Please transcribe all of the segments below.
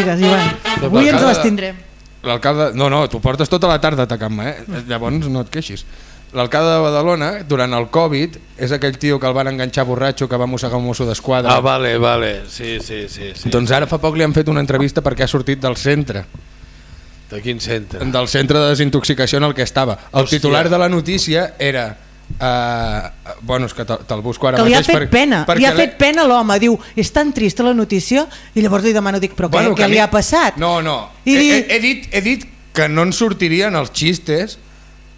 Digues, Ivan. Avui ens les tindrem. L'alcalde... No, no, tu portes tota la tarda atacant-me, eh? Llavors no et queixis. L'alcalde de Badalona, durant el Covid, és aquell tio que el van enganxar borratxo, que va mossegar un mosso d'esquadra. Ah, vale, vale, sí, sí, sí, sí. Doncs ara fa poc li han fet una entrevista perquè ha sortit del centre. De quin centre? Del centre de desintoxicació en el que estava. El Hòstia. titular de la notícia era... Uh, bueno, és que te- te'l busco ara Que li ha mateix. fet per- pena, li ha fet pena l'home. Diu, és tan trista la notícia, i llavors li demano, dic, però què, que què a li ha passat? No, no. I he, di- he, he, dit, he dit que no en sortirien els xistes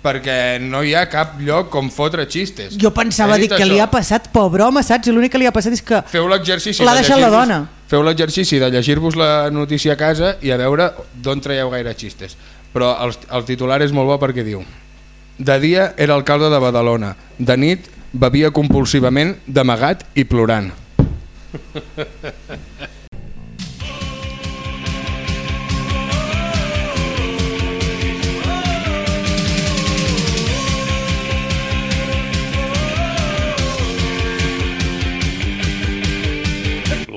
perquè no hi ha cap lloc com fotre xistes. Jo pensava, dic, que li això. ha passat, pobre home, saps? I l'únic que li ha passat és que Feu l'exercici l'ha de deixat la dona. Feu l'exercici de llegir-vos la notícia a casa i a veure d'on traieu gaire xistes. Però el, el titular és molt bo perquè diu De dia era alcalde de Badalona, de nit bevia compulsivament, d'amagat i plorant.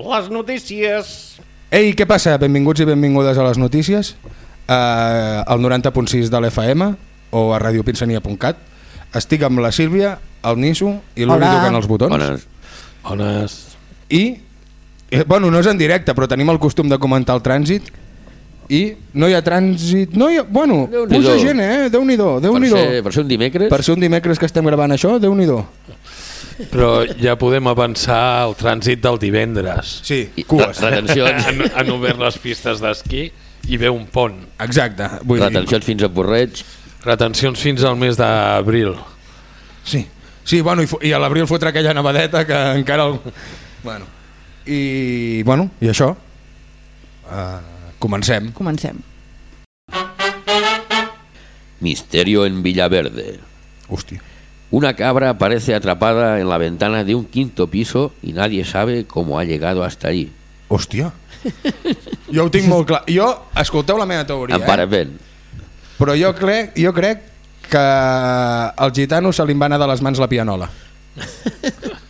Les notícies. Ei, què passa? Benvinguts i benvingudes a les notícies uh, al 90.6 de l'FM o a radiopinsania.cat estic amb la Sílvia, el Niso i l'Uri tocant els botons Bones. Bones. i eh, bueno, no és en directe però tenim el costum de comentar el trànsit i no hi ha trànsit no hi ha, bueno, puja gent eh Déu-n'hi-do, déu Per, nhi ser, per ser un dimecres, per ser un dimecres que estem gravant això, Déu-n'hi-do Però ja podem avançar el trànsit del divendres. sí, cues retencions, Han, han obert les pistes d'esquí i ve un pont. exacte, vull dir, retencions fins a Porreig. Retencions fins al mes d'abril. Sí, sí bueno, i, i a l'abril fotre aquella nevadeta que encara... El... Bueno, i, bueno, i això, uh, comencem. comencem. Misterio en Villaverde. Hòstia. Una cabra aparece atrapada en la ventana de un quinto piso y nadie sabe cómo ha llegado hasta ahí. Hòstia. Jo ho tinc molt clar. Jo, escolteu la meva teoria, En eh? Però jo crec, jo crec que al gitano se li va anar de les mans la pianola.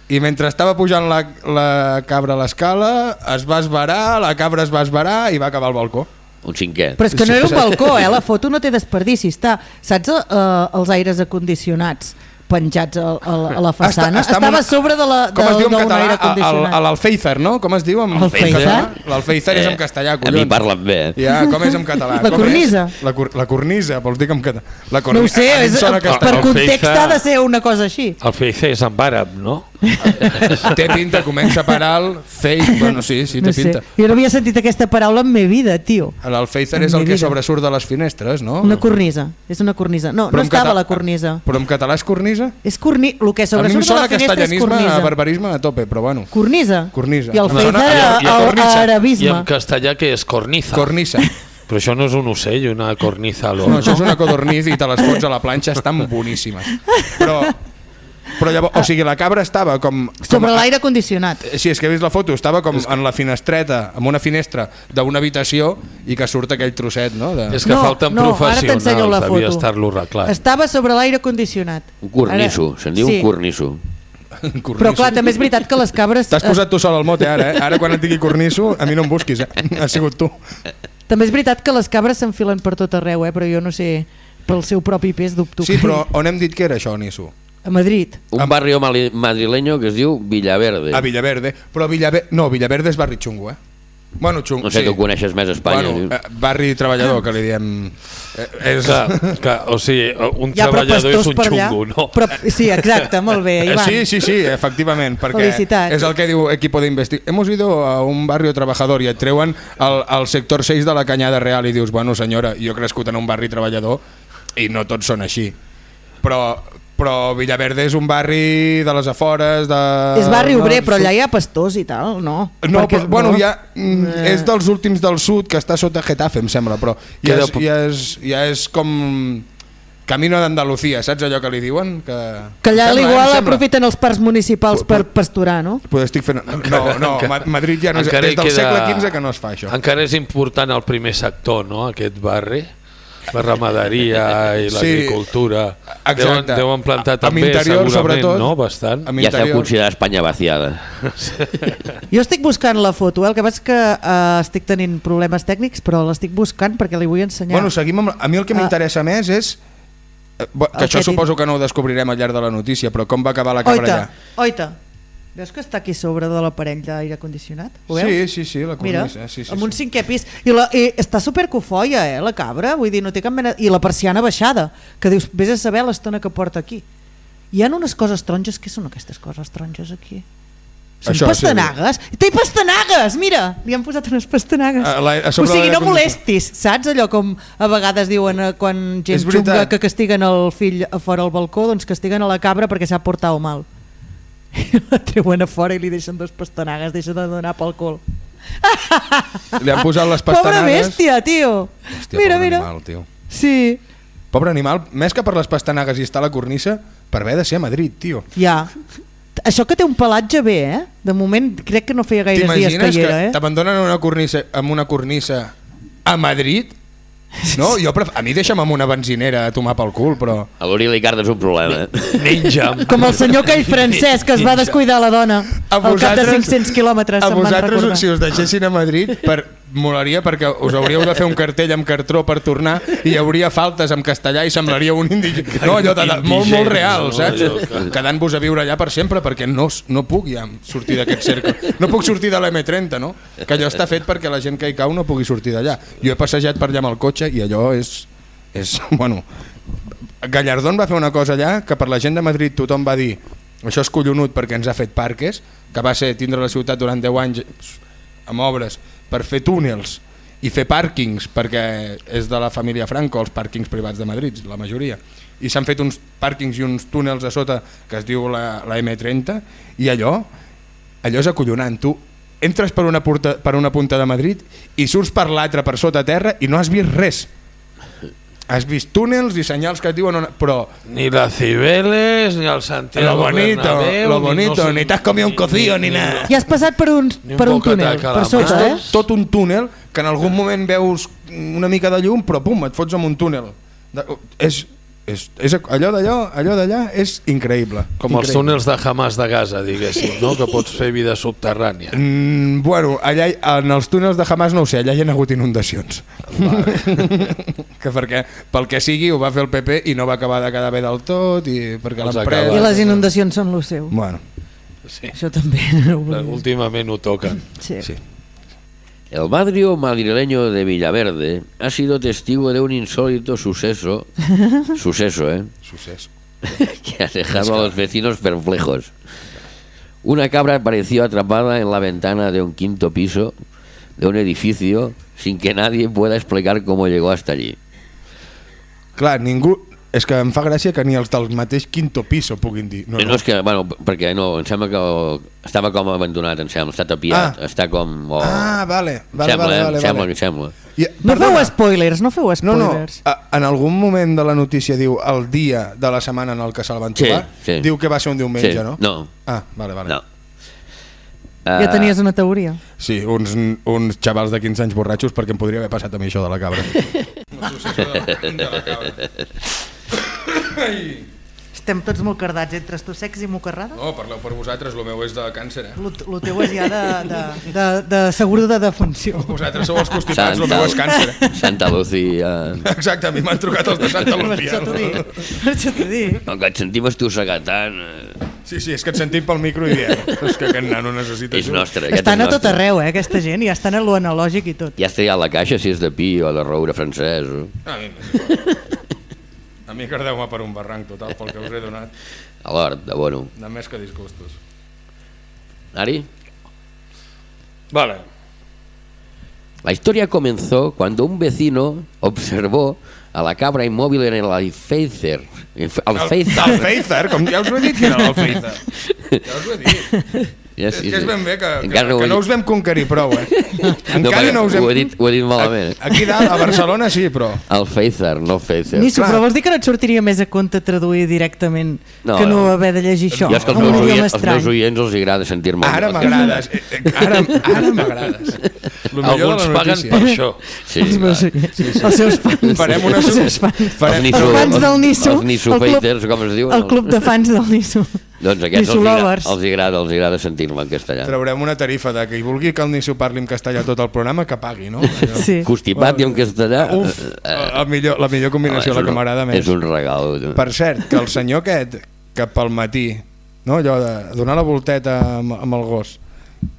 I mentre estava pujant la, la cabra a l'escala, es va esvarar, la cabra es va esvarar i va acabar al balcó. Un cinquè. Però és que no era un balcó, eh? La foto no té desperdici. Està, saps eh, els aires acondicionats penjats a, a, a la façana? Està- està Estava amb a una- sobre de la, de, Com es diu en català? aire A-. A l'Alféizar, no? Com es diu? L'Alféizar és en castellà, a collons. mi parlen bé. Ja, com és en català? La Com cornisa. La, cor la cornisa, vols dir que en català? La No ho sé, a és, per castellà. Context ha de ser una cosa així. El Feice és en àrab, no? Té pinta, comença per alt, fake, bueno, sí, sí, té No sé. pinta. Jo no havia sentit aquesta paraula en meva vida, tio. L'Alféizar En és el mi que vida. sobresurt de les finestres, no? Una cornisa, és una cornisa. No, no en estava cata- la cornisa. Però en català és cornisa? És corni... El que A mi em sobresurt de sona la finestra és castellanisme, cornisa. barbarisme a tope, però bueno. Cornisa. Cornisa. I el feix sona- era i- el, cornisa. Arabisme. en castellà que és corniza. Cornisa. Però això no és un ocell, una corniza a No, això és una codorniz i te les fots a la planxa, estan boníssimes. Però, però llavors, o sigui, la cabra estava com... com Sobre l'aire condicionat. Si és que he vist la foto, estava com en la finestreta, amb una finestra d'una habitació i que surt aquell trosset, no? De... És que no, falten no, ara t'ensenyo la professionals, devia foto. estar-lo arreglat. Estava sobre l'aire condicionat. Un cornisso, Ara- se'n diu sí. un cornisso. Cornisso. Però clar, també és veritat que les cabres... T'has posat tu sol al mote ara, eh? Ara quan et digui cornisso, a mi no em busquis, eh? Ha sigut tu. També és veritat que les cabres s'enfilen per tot arreu, eh? però jo no sé, pel seu propi pes dubto. Sí, però on hem dit que era això, Nisso? A Madrid. Un barrio mali- madrileño que es diu Villaverde. A Villaverde. Però Villaverde... No, Villaverde és barri xungo, eh? Bueno, xungo, No sé, sí. tu coneixes més Espanya. Bueno, eh, barri treballador, que li diem... Eh, és... Que, que, o sigui, un però treballador és un allà. xungo, no? Però, sí, exacte, molt bé, Eh, Ivan. Sí, sí, sí, efectivament, perquè Felicitats. és el que diu equipo de investigación. Hemos ido a un barrio trabajador i et treuen al, al sector 6 de la Canyada Real i dius, bueno senyora, jo he crescut en un barri treballador i no tots són així. Però, però Villaverde és un barri de les afores, de... És barri obrer, no, però allà hi ha pastors i tal, no? No, Perquè- però, bueno, no. ja, mm, Eh. és dels últims del sud que està sota Getafe, em sembla, però ja és, ja és, ja és com Camino d'Andalucía, saps allò que li diuen? Que, Que allà em sembla, igual em sembla. aprofiten els parcs municipals per pasturar, no? Pues estic fent... No, no, Ma- Madrid ja no és... Encara Des del queda- segle XV que no es fa això. Encara és important el primer sector, no?, aquest barri. La ramaderia i Sí, l'agricultura. Deuen, exacte. deuen plantar Amb també, interior, segurament, sobretot. no? Bastant. Amb Ja s'ha interior. considerat Espanya vaciada. Jo estic buscant la foto, eh? el que passa és que uh, estic tenint problemes tècnics, però l'estic buscant perquè li vull ensenyar. Bueno, seguim amb... A mi el que Ah. m'interessa més és... eh, Que El això que suposo que no ho descobrirem al llarg de la notícia, però com va acabar la cabra oita, allà? oita. Veus que està aquí sobre de l'aparell d'aire condicionat? Ho veus? Sí, sí, sí, la Mira, cornisa. Sí, sí, amb un sí. cinquè pis. I, la, I està supercofoia, eh, la cabra. Vull dir, no té cap mena... I la persiana baixada, que dius, vés a saber l'estona que porta aquí. Hi ha unes coses taronges. Què són aquestes coses taronges aquí? Són Això, sí. pastanagues? Té pastanagues, mira! Li han posat unes pastanagues. A la- a o sigui, no molestis, saps? Allò com a vegades diuen eh, quan gent xunga que castiguen el fill a fora al balcó, doncs castiguen a la cabra perquè s'ha portat mal. I la treuen a fora i li deixen dos pastanagues, deixa de donar pel cul. Li han posat les Pobra pastanagues... bèstia, tio. Hòstia, mira, pobre mira. animal, tio. Sí, Pobre animal, més que per les pastanagues i estar a la cornisa, per haver de ser a Madrid, tio. ja. Això que té un pelatge bé, eh? De moment crec que no feia gaires dies que hi era, eh? t'abandonen una cornisa, amb una cornisa a Madrid? No, jo pref... a mi deixa'm amb una benzinera a tomar pel cul, però... A l'Uri Licard és un problema. Eh? Ninja. Com el senyor aquell francès que es va descuidar la dona A al cap de vosaltres- 500 quilòmetres, A vosaltres, si us deixessin a Madrid, per, molaria perquè us hauríeu de fer un cartell amb cartró per tornar i hi hauria faltes en castellà i semblaria un indigent. No, allò de, de, molt, molt real, saps? Quedant-vos a viure allà per sempre perquè no, no puc ja sortir d'aquest cercle. No puc sortir de l'M30, no? Que allò està fet perquè la gent que hi cau no pugui sortir d'allà. Jo he passejat per allà amb el cotxe i allò és... és bueno, Gallardón va fer una cosa allà que per la gent de Madrid tothom va dir això és collonut perquè ens ha fet parques, que va ser tindre la ciutat durant 10 anys amb obres per fer túnels i fer pàrquings perquè és de la família Franco els pàrquings privats de Madrid, la majoria. I s'han fet uns pàrquings i uns túnels a sota que es diu la, la M30 i allò, allò és acollonant. Tu entres per una, porta, per una punta de Madrid i surts per l'altra per sota terra i no has vist res has vist túnels i senyals que et diuen on... però Ni la Cibeles, ni el Santiago lo bonito, Bernabéu, lo bonito, no sé- ni t'has comido un cocido ni nada. I has passat per un, Ni un per un túnel, per sota, eh? tot, tot un túnel que en algun moment veus una mica de llum però pum, et fots en un túnel. De, és, és, és allò d'allò allò d'allà és increïble Com els increïble. túnels de Hamas de Gaza, diguéssim, no? que pots fer vida subterrània. Mm, bueno, allà, hi- en els túnels de Hamas no ho sé, allà hi ha hagut inundacions. que perquè pel que sigui ho va fer el PP i no va acabar de quedar bé del tot i perquè Els. I les inundacions són lo seu. Bueno, Sí. Això també. ho volia dir. Últimament ho toquen. Sí. sí. El barrio madrileño de Villaverde ha sido testigo de un insólito suceso, suceso, ¿eh? Succés. que ha dejado a los vecinos perplejos. Una cabra apareció atrapada en la ventana de un quinto piso de un edificio sin que nadie pueda explicar cómo llegó hasta allí. Clar, ningú... És que em fa gràcia que ni els del mateix quinto piso puguin dir. No, no és que, bueno, perquè no, em sembla que estava com abandonat, em sembla, està tapiat, Ah. està com... Oh, Ah, vale, vale, sembla, vale, vale, sembla, vale. que sembla. I, No perdona, feu spoilers, no feu No, no, spoilers. a- en algun moment de la notícia diu el dia de la setmana en el que se'l van Sí, trobar, sí. diu que va ser un diumenge, Sí, no? no. Ah, vale, vale. No. Ja Ah, tenies una teoria. Sí, uns, uns xavals de 15 anys borratxos perquè em podria haver passat a mi això de la cabra. Una successió de la, de la cabra. Ai. Estem tots molt cardats entre tu secs i mocarrada? No, parleu per vosaltres, el meu és de càncer, eh? Lo, lo teu és ja de, de, de, de seguro de defunció. Vosaltres sou els constipats, el meu és càncer. eh? Santa Lucía... Exacte, a mi m'han trucat els de Santa Per Lucía. això t'ho dic. Per això t'ho dic. Com que et sentim estossegat tant... eh, Sí, sí, és que et sentim pel micro i diem és que aquest nano necessita És nostre, aquest Estan és a tot arreu, eh, aquesta gent, i ja estan a lo analògic i tot. Ja està ja a la caixa si és de pi o de roure francès. o- A mi, m'és igual. A mi cardeu-me per un barranc total pel que us he donat, A l'hort, de bueno. de més que disgustos. Ari? Vale. La historia comenzó cuando un vecino observó a la cabra inmóvil en el Alféizar. El. Feizer, com ja us ho he dit que era l'Alfeizer. Ja us ho he dit. Ja, És que és ben bé que, que, que he no us vam conquerir prou, eh? No, Encara no us hem... ho, he dit, ho he dit malament. eh? Aquí dalt, a Barcelona sí, però... El Facer, no el Facer. Nisso, clar. però vols dir que no et sortiria més a compte traduir directament No, que no haver de llegir això? Jo és que un meus, oients, estrany. meus oients els agrada sentir-me. Ara m'agrades. eh, eh, Ara, ara m'agrades. Alguns paguen per això. Sí, els, meus, clar. oients, els seus fans. Farem una els seus fans. farem- Els Nisso- els fans del els- Nisso. els Nisso el club- Haters, com es diuen, El els- club de fans del Nisso. Doncs aquests els agrada, els agrada, els agrada sentir-me en castellà. Traurem una tarifa de que hi vulgui que el Nisso parli en castellà tot el programa, que pagui, no? Allò. Sí. Constipat i en castellà... Uf, eh, la millor, la millor combinació, la que m'agrada més. És un regal. Per cert, que el senyor aquest, que pel matí, no, allò de donar la volteta amb, amb el gos,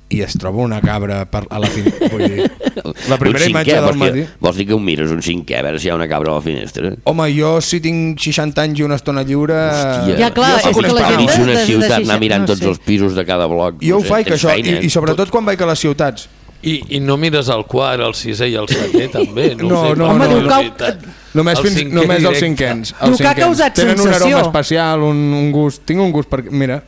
i es troba una cabra per, a la finestra. Vull dir, la primera Un imatge cinquè, del matí... Que, vols dir que ho mires un cinquè, a veure si hi ha una cabra a la finestra? Home, jo si tinc 60 anys i una estona lliure... Hòstia. Ja, clar, jo és que un la gent Enmig de- de- de ciutat, seixanta- anar mirant no tots sé. els pisos de cada bloc. Jo no ho sé, faig, això, feina, i, eh? i sobretot quan vaig a les ciutats. I, I no mires el quart, el sisè i el setè, també? No, No, sé, no, però no, no. veritat. Només, El fins, cinquè només els cinquens. Els que ha cinquens. Tenen un sensació. aroma especial, un, un gust... Tinc un gust perquè... Mira,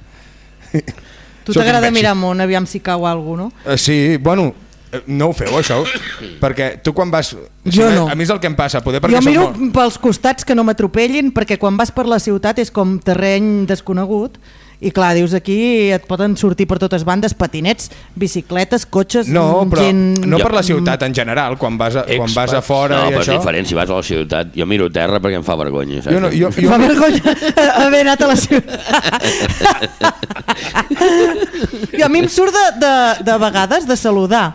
Tu t'agrada mirar amunt, aviam si cau alguna no? Eh, Sí, bueno, eh, no ho feu això, perquè tu quan vas... Jo no. A mi és el que em passa, poder perquè Jo miro molt- pels costats que no m'atropellin perquè quan vas per la ciutat és com terreny desconegut i clar, dius aquí et poden sortir per totes bandes patinets, bicicletes, cotxes, No, però gent... no per la ciutat en general, quan vas a, quan vas a fora No, i però és això... diferent si vas a la ciutat. Jo miro terra perquè em fa vergonya. Saps? Jo no, jo, Jo... Fa vergonya haver anat a la ciutat. I a mi em surt de, de, de vegades de saludar,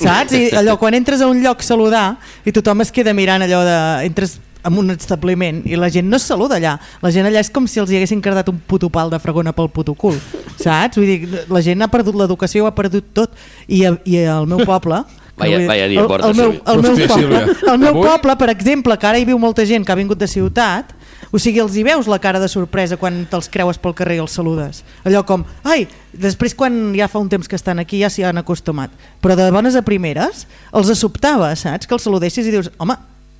saps? I allò, quan entres a un lloc saludar i tothom es queda mirant allò de... Entres en un establiment i la gent no es saluda allà. La gent allà és com si els hi haguessin cardat un puto pal de fragona pel puto cul, saps? Vull dir, la gent ha perdut l'educació, ho ha perdut tot. I, a, i al meu poble... Vaya- vull vaya dia el, porta, el, meu, el meu Hòstia, poble, el meu poble, per exemple, que ara hi viu molta gent que ha vingut de ciutat, o sigui, els hi veus la cara de sorpresa quan te'ls creues pel carrer i els saludes. Allò com, ai, després quan ja fa un temps que estan aquí ja s'hi han acostumat. Però de bones a primeres els sobtava, saps? Que els saludessis i dius, home,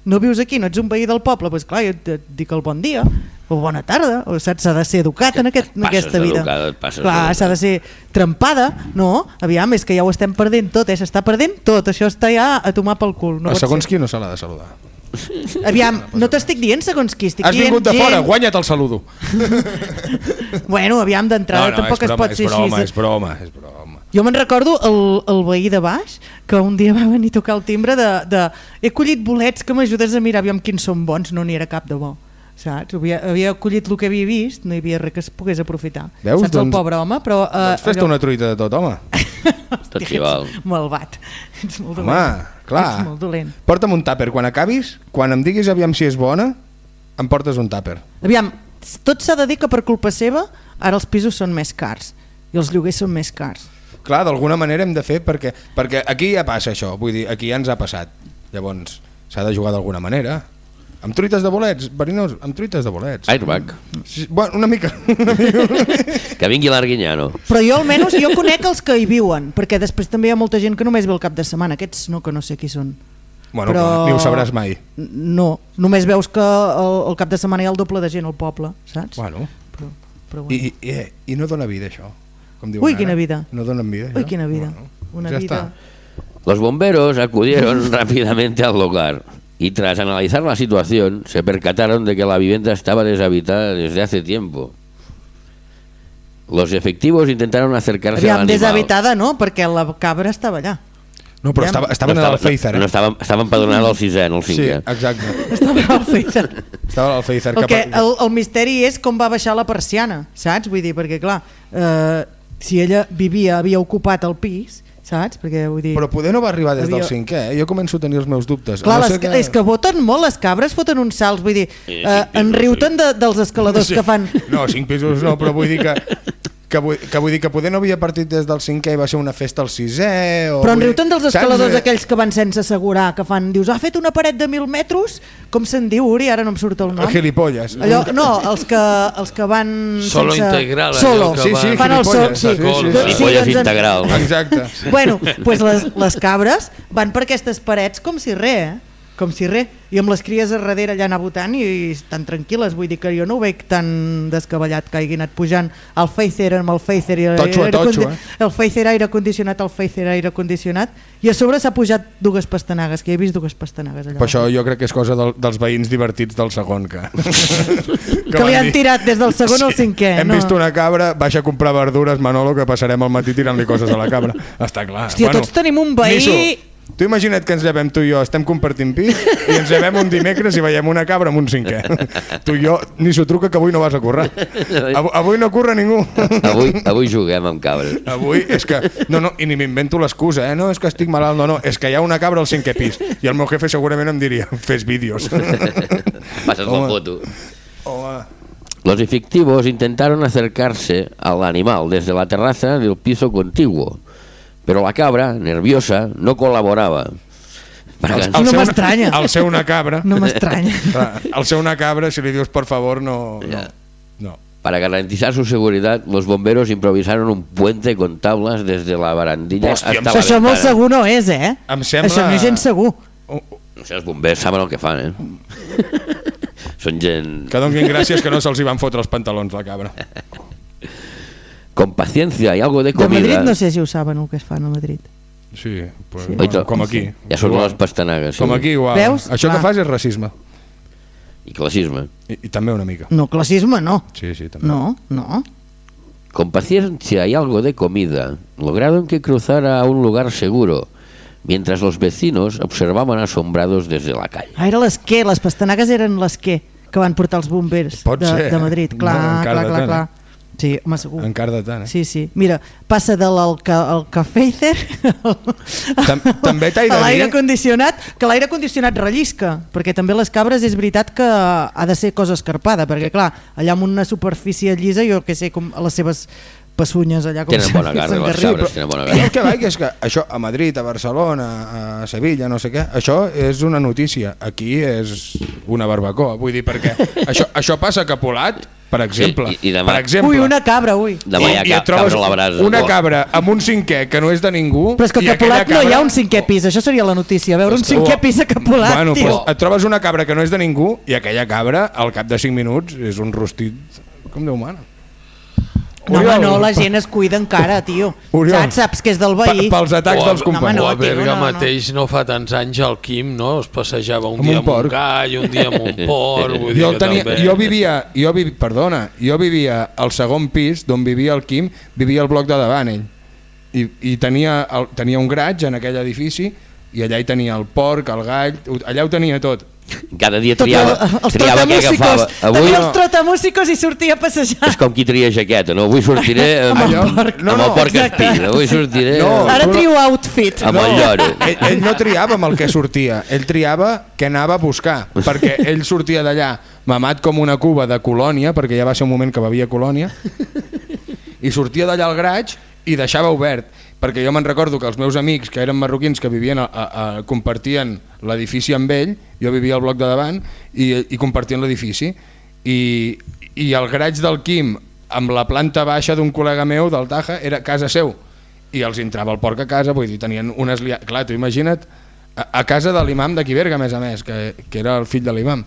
no vius aquí, no ets un veí del poble, doncs clar, jo et, dic el bon dia, o bona tarda, o saps, s'ha de ser educat en, aquest, en aquesta vida. Clar, s'ha de ser trempada, no? Aviam, és que ja ho estem perdent tot, eh? s'està perdent tot, això està ja a tomar pel cul. No a segons ser. qui no se l'ha de saludar. Aviam, no t'estic dient segons qui, estic Has dient vingut de gent... fora, guanya't el saludo. Bueno, aviam, d'entrada tampoc és es broma, pot és ser broma, així. és broma, és broma. Jo me'n recordo el, el veí de baix que un dia va venir a tocar el timbre de, de he collit bolets que m'ajudes a mirar aviam quins són bons, no n'hi era cap de bo saps? Havia, havia collit el que havia vist no hi havia res que es pogués aprofitar Veus? saps el Doncs- pobre home però, uh, Doncs fes-te una truita de tot, home. Tot s'hi val. malvat ets molt dolent Home, clar. ets molt dolent Porta'm un tàper. Quan acabis, quan em diguis aviam si és bona, em portes un tàper. aviam, tot s'ha de dir que per culpa seva ara els pisos són més cars i els lloguers són més cars Clar, d'alguna manera hem de fer perquè, perquè aquí ja passa això, vull dir, aquí ja ens ha passat. Llavors, s'ha de jugar d'alguna manera. Amb truites de bolets, verinós, amb truites de bolets. Airbag. Sí, bueno, una mica. Que vingui l'Arguinyano. Però jo almenys jo conec els que hi viuen, perquè després també hi ha molta gent que només ve el cap de setmana. Aquests no, que no sé qui són. bueno, Però- ni ho sabràs mai. No, només veus que el, el cap de setmana hi ha el doble de gent al poble, saps? Bueno, Però, però bueno. i, i, i, i no dona vida, això. Com diuen Ui, ara. quina vida. No donen vida, Uy, això? quina vida. Bueno, Una ja vida... està. Los bomberos acudieron rápidamente al lugar y tras analizar la situación se percataron de que la vivienda estaba deshabitada desde hace tiempo. Los efectivos intentaron acercarse Aviam, animal. deshabitada no, perquè la cabra estava allà. No, però Ja- estava, No estava, al Feizer, eh? no, estava, estava empadronada al sisè, no al sí, cinquè. exacte. Estava al Feixa. Estava al Feizer. El, que, el, el misteri és com va baixar la persiana, saps? Vull dir, perquè clar, eh, si ella vivia, havia ocupat el pis, saps? Perquè vull dir... Però poder no va arribar des del Havia- cinquè, eh? Jo començo a tenir els meus dubtes. Clar, no les, ser que... és que voten molt, les cabres foten uns salts, vull dir, eh, sí, en sí, riuten de, dels escaladors Sí. que fan... No, cinc pisos no, però vull dir que... Que vull, que vull dir que poder no havia partit des del cinquè i va ser una festa al sisè o Però en dir- riuten dels saps? escaladors Eh, aquells que van sense assegurar, que fan, dius, ha fet una paret de mil metres? Com se'n diu, Uri? Ara no em surt el nom. Gilipolles. Allò, no, els que, els que van Solo sense... integral, Solo. que Sí, sí, Fan el sol, gilipolles. sí. Sí, sí, sí. Doncs Gilipolles doncs en- integral. Exacte. Bueno, pues les, les cabres van per aquestes parets com si res, eh? Com si res, i amb les cries a darrere allà anar votant i, i estan tranquil·les, vull dir que jo no ho veig tan descabellat que hagi anat pujant el Facer amb el Facer i Totxo aire totxo, eh? el Facer aire condicionat, el Facer aire condicionat i a sobre s'ha pujat dues pastanagues, que he vist dues pastanagues allà. Per això jo crec que és cosa del, dels veïns divertits del segon que... que li han tirat des del segon al cinquè. Hem no. vist una cabra, baixa a comprar verdures, Manolo, que passarem el matí tirant-li coses a la cabra. Està clar. Hòstia, tots tenim un veí- Niso, tu imagina't que ens llevem tu i jo, estem compartint pis i ens llevem un dimecres i veiem una cabra amb un cinquè. Tu i jo, Niso, truca que avui no vas a currar. Avui, avui no curra ningú. Avui, avui juguem amb cabres. Avui és que... No, no, i ni m'invento l'excusa, eh? No, és que estic malalt, no, no. És que hi ha una cabra al cinquè pis. I el meu jefe segurament em diria, fes vídeos. Passes la foto. Home, Los efectivos intentaron acercarse al animal desde la terraza del piso contiguo, pero la cabra, nerviosa, no colaboraba. Para el, gan- No ser una- m'estranya. El ser una cabra... No m'estranya. Al ser una cabra, si li dius per favor, no... no, Ja. no. Para garantizar su seguridad, los bomberos improvisaron un puente con tablas desde la barandilla Hòstia, hasta la Això molt segur no és, eh? Em sembla- Això no és gens segur. Oh, No sé, els bombers saben el que fan, eh? Són gent Que donin gràcies que no se'ls hi van fotre els pantalons, la cabra. con paciencia y algo de De Madrid comida. no sé si ho saben el que es fan a Madrid. Sí, pues, Sí. bueno, com aquí. Ja surten les pastanagues. Com sí. aquí, igual. Veus? Això que Clar. fas és racisme. I classisme. I, I també una mica. No, classisme no. Sí, sí, també. No, no. Con paciencia y algo de comida, lograron que cruzara a un lugar seguro, mientras los vecinos observaban asombrados desde la calle. Ah, era les què? Les pastanagues eren les què que van portar els bombers Pot de, ser, de? Madrid. No, Clar, encara clar, clar, tant, clar. Sí, home, segur. Encara de tant, eh? Sí, sí. Mira, passa de l'Alcafeicer Tam- també a l'aire condicionat, que l'aire condicionat rellisca, perquè també les cabres és veritat que ha de ser cosa escarpada, perquè clar, allà amb una superfície llisa, jo que sé, com les seves pessunyes allà com Tenen bona carn, les cabres tenen bona Jo el que vaig és que això a Madrid, a Barcelona, a Sevilla, no sé què, això és una notícia. Aquí és una barbacoa. Vull dir, perquè això, això passa a Capolat, per exemple. i- i demà- per exemple. Ui, una cabra, ui. Demà hi ha trobes cabra a la brasa. Una Oh. cabra amb un cinquè que no és de ningú. Però és que a Capolat no hi ha cabra- un cinquè pis, això seria la notícia, veure un cinquè oh. pis a Capolat, bueno, tio. pues, et trobes una cabra que no és de ningú i aquella cabra, al cap de 5 minuts, és un rostit com Déu mana. No, home, no, la gent es cuida encara, tio. Oriol. Saps, saps que és del veí. Pa- pels atacs O- dels no, companys. home, o a no, tio, Berga no, no. mateix no fa tants anys el Quim no? es passejava un Amb dia un amb un gall, un dia amb un porc vull dir Jo, que tenia, també... jo vivia, jo vi, perdona, jo vivia al segon pis d'on vivia el Quim, vivia al bloc de davant ell. I, i tenia, el, tenia un graig en aquell edifici i allà hi tenia el porc, el gall, allà ho tenia tot. Cada dia triava, el- triava què agafava. Avui Tenia no, els trotamúsicos i sortia a passejar. és com qui tria jaqueta, no? Avui sortiré amb, Amb el porc. No, amb el no, porc espí. Avui sortiré No. amb, Ara no- trio outfit. amb el lloro. Ell, ell no triava amb el que sortia, ell triava què anava a buscar, perquè ell sortia d'allà mamat com una cuba de colònia, perquè ja va ser un moment que bevia colònia, i sortia d'allà al graig i deixava obert, perquè jo me'n recordo que els meus amics, que eren marroquins, que vivien a, a, a, compartien l'edifici amb ell, jo vivia al bloc de davant, i, i compartien l'edifici, i, i el graig del Quim amb la planta baixa d'un col·lega meu del Taja era casa seu, i els entrava el porc a casa, vull dir, tenien unes lia... Clar, tu imagina't, a, a casa de l'imam de Quiberga, a més a més, que, que era el fill de l'imam,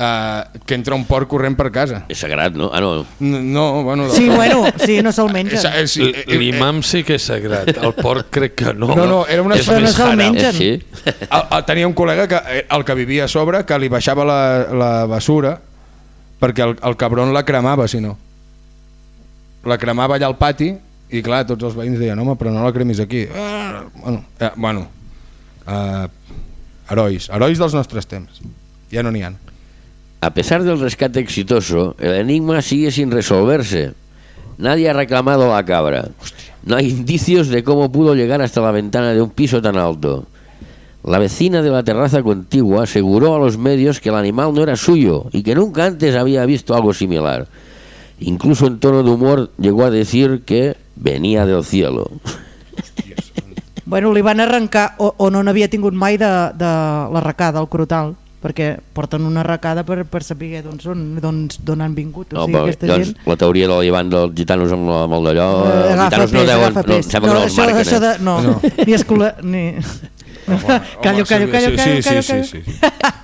eh, que entra un porc corrent per casa. És sagrat, no? Ah, no. N- No, bueno... Sí, bueno, sí, no se'l menja. L- eh, L'imam sí que és sagrat, el porc crec que no. No, no, era una- és Però no se'l mengen. Eh, sí? el, el, tenia un col·lega que, eh, el que vivia a sobre que li baixava la, la bessura perquè el, el cabron la cremava, si no. La cremava allà al pati i clar, tots els veïns deien, home, però no la cremis aquí. Ah, bueno, eh, bueno eh, herois, herois dels nostres temps. Ja no n'hi ha. A pesar del rescate exitoso, el enigma sigue sin resolverse. Nadie ha reclamado a la cabra. No hay indicios de cómo pudo llegar hasta la ventana de un piso tan alto. La vecina de la terraza contigua aseguró a los medios que el animal no era suyo y que nunca antes había visto algo similar. Incluso en tono de humor llegó a decir que venía del cielo. Bueno, li van arrencar, o, o no n'havia tingut mai de, de l'arracada, el crotal, perquè porten una arracada per, per saber d'on són, d'on han vingut. O No, sigui, però, aquesta doncs, gent... la teoria del llevant dels gitanos amb, la, amb el d'allò... Eh, els agafa gitanos no pes, deuen... agafa No, pes. que no els això, marquen, això eh? de, no, No. ni escola... Ni... Callo, callo, sí, callo, sí, callo, sí, callo, sí, callo. sí, sí, sí.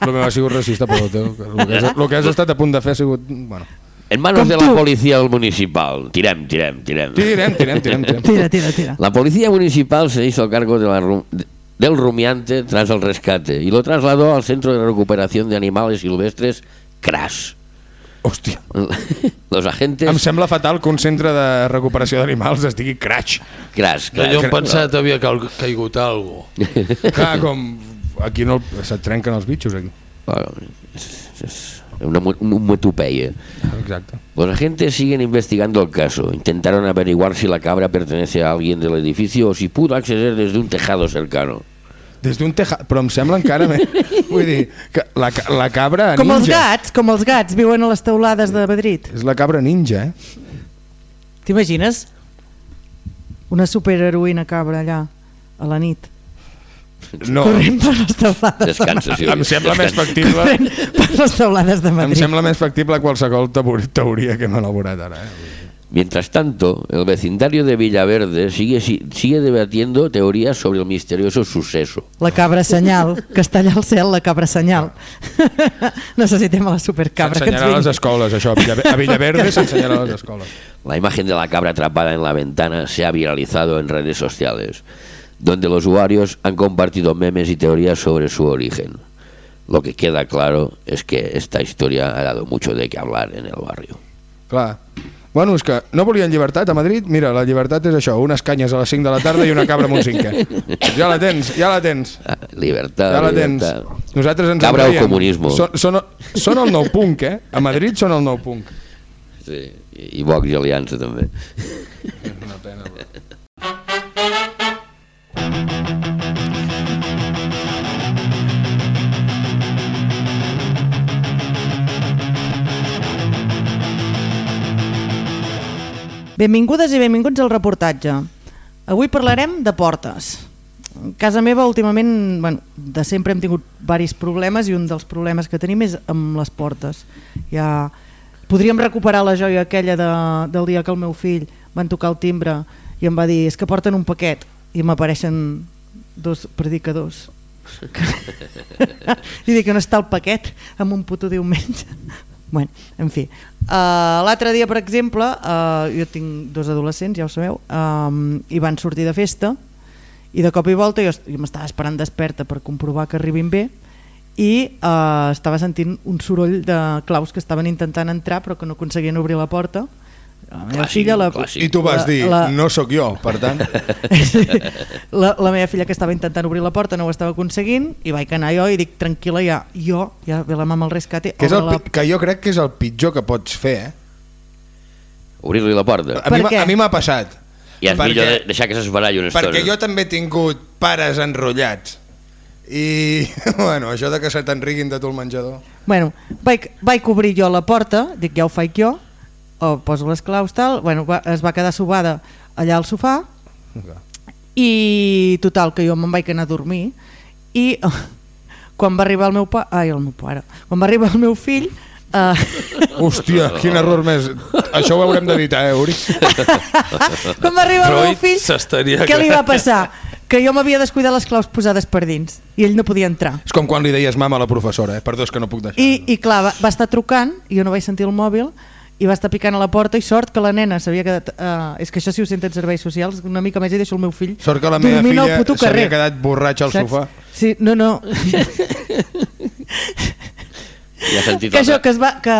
El meu ha sigut racista, però el teu, el que, has, el que has estat a punt de fer ha sigut... Bueno. En manos Com de tu. la policía municipal. Tirem, tirem, tirem. Tirem, tirem, tirem, tirem. Tira, tira, tira. La policía municipal se hizo cargo de la de- del rumiante tras el rescate y lo trasladó al Centro de Recuperación de Animales Silvestres, CRAS. Hòstia, Los agentes... em sembla fatal que un centre de recuperació d'animals es digui Crash. CRAS, Jo CRAS. em pensava que havia caigut algo. Clar, com... Aquí no... se't trenquen els bitxos, aquí. Bueno, es, es una, metopeia. Exacte. Los agentes siguen investigando el caso. Intentaron averiguar si la cabra pertenece a alguien del edificio o si pudo acceder desde un tejado cercano. Des d'un tejat... Però em sembla encara més... Vull dir, que la, la cabra Com els ninja... gats, com els gats viuen a les teulades de Madrid. És la cabra ninja, eh? T'imagines? Una superheroïna cabra allà, a la nit, No, corrent per les teulades de Descansa, Madrid. Sílvia. em sembla més descansa. factible... Corrent per les teulades de Em Madrid. sembla més factible qualsevol teori- teoria que hem elaborat ara. Eh? Mientras tanto, el vecindario de Villaverde sigue, si- sigue debatiendo teorías sobre el misterioso suceso. La cabra senyal, que està allà al cel, la cabra senyal. Necessitem a la supercabra que ens S'ensenyarà a les escoles, això. A Villa- A Villaverde s'ensenyarà a les escoles. La imagen de la cabra atrapada en la ventana se ha viralizado en redes sociales, donde los usuarios han compartido memes y teorías sobre su origen. Lo que queda claro es que esta historia ha dado mucho de qué hablar en el barrio. Clar. Bueno, és que no volien llibertat a Madrid? Mira, la llibertat és això, unes canyes a les 5 de la tarda i una cabra amb un cinquè. Ja la tens, ja la tens. Ah, Libertad, Ja la tens. Nosaltres ens Cabra en o reiem. comunismo. Són, són, són el nou punk, eh? A Madrid són el nou punk. Sí, i Vox i Aliança també. Una pena, però. Benvingudes i benvinguts al reportatge. Avui parlarem de portes. A casa meva últimament, bueno, de sempre hem tingut varis problemes i un dels problemes que tenim és amb les portes. Ja podríem recuperar la joia aquella de, del dia que el meu fill van tocar el timbre i em va dir és que porten un paquet i m'apareixen dos predicadors. I dic, on està el paquet? Amb un puto diumenge. Bueno, en fi. Uh, L'altre dia, per exemple, uh, jo tinc dos adolescents, ja ho sabeu, um, i van sortir de festa i de cop i volta jo, jo m'estava esperant desperta per comprovar que arribin bé i uh, estava sentint un soroll de claus que estaven intentant entrar però que no aconseguien obrir la porta. La meva Clàssic, filla, la, clàssic. I tu vas La- dir, la- no sóc jo, per tant... la, la meva filla que estava intentant obrir la porta no ho estava aconseguint i vaig anar jo i dic tranquil·la ja, jo, ja ve la mama al rescate Que, és el, la... que jo crec que és el pitjor que pots fer, eh? Obrir-li la porta. A mi, Per mi m'ha passat. I és perquè- millor de- deixar que s'esbaralli una estona. Perquè jo també he tingut pares enrotllats. I, bueno, això de que se t'enriguin de tu el menjador... Bueno, vaig, vaig obrir jo la porta, dic ja ho faig jo, o poso les claus tal, bueno, va, es va quedar subada allà al sofà i total, que jo me'n vaig anar a dormir i quan va arribar el meu pare, ai el meu pare, quan va arribar el meu fill Uh, Hòstia, quin error més... Això ho haurem d'editar, eh, Uri? quan va arribar el Freud meu fill, què li va passar? Que jo m'havia descuidat les claus posades per dins i ell no podia entrar. És com quan li deies mama a la professora, eh? Perdó, és que no puc deixar. I, i clar, va, va estar trucant, i jo no vaig sentir el mòbil, i va estar picant a la porta i sort que la nena s'havia quedat... Uh, és que això si ho senten serveis socials, una mica més i deixo el meu fill Sort que la meva filla s'havia quedat borratxa al Saps? sofà. Sí, no, no. Ja has sentit que això, que, es va, que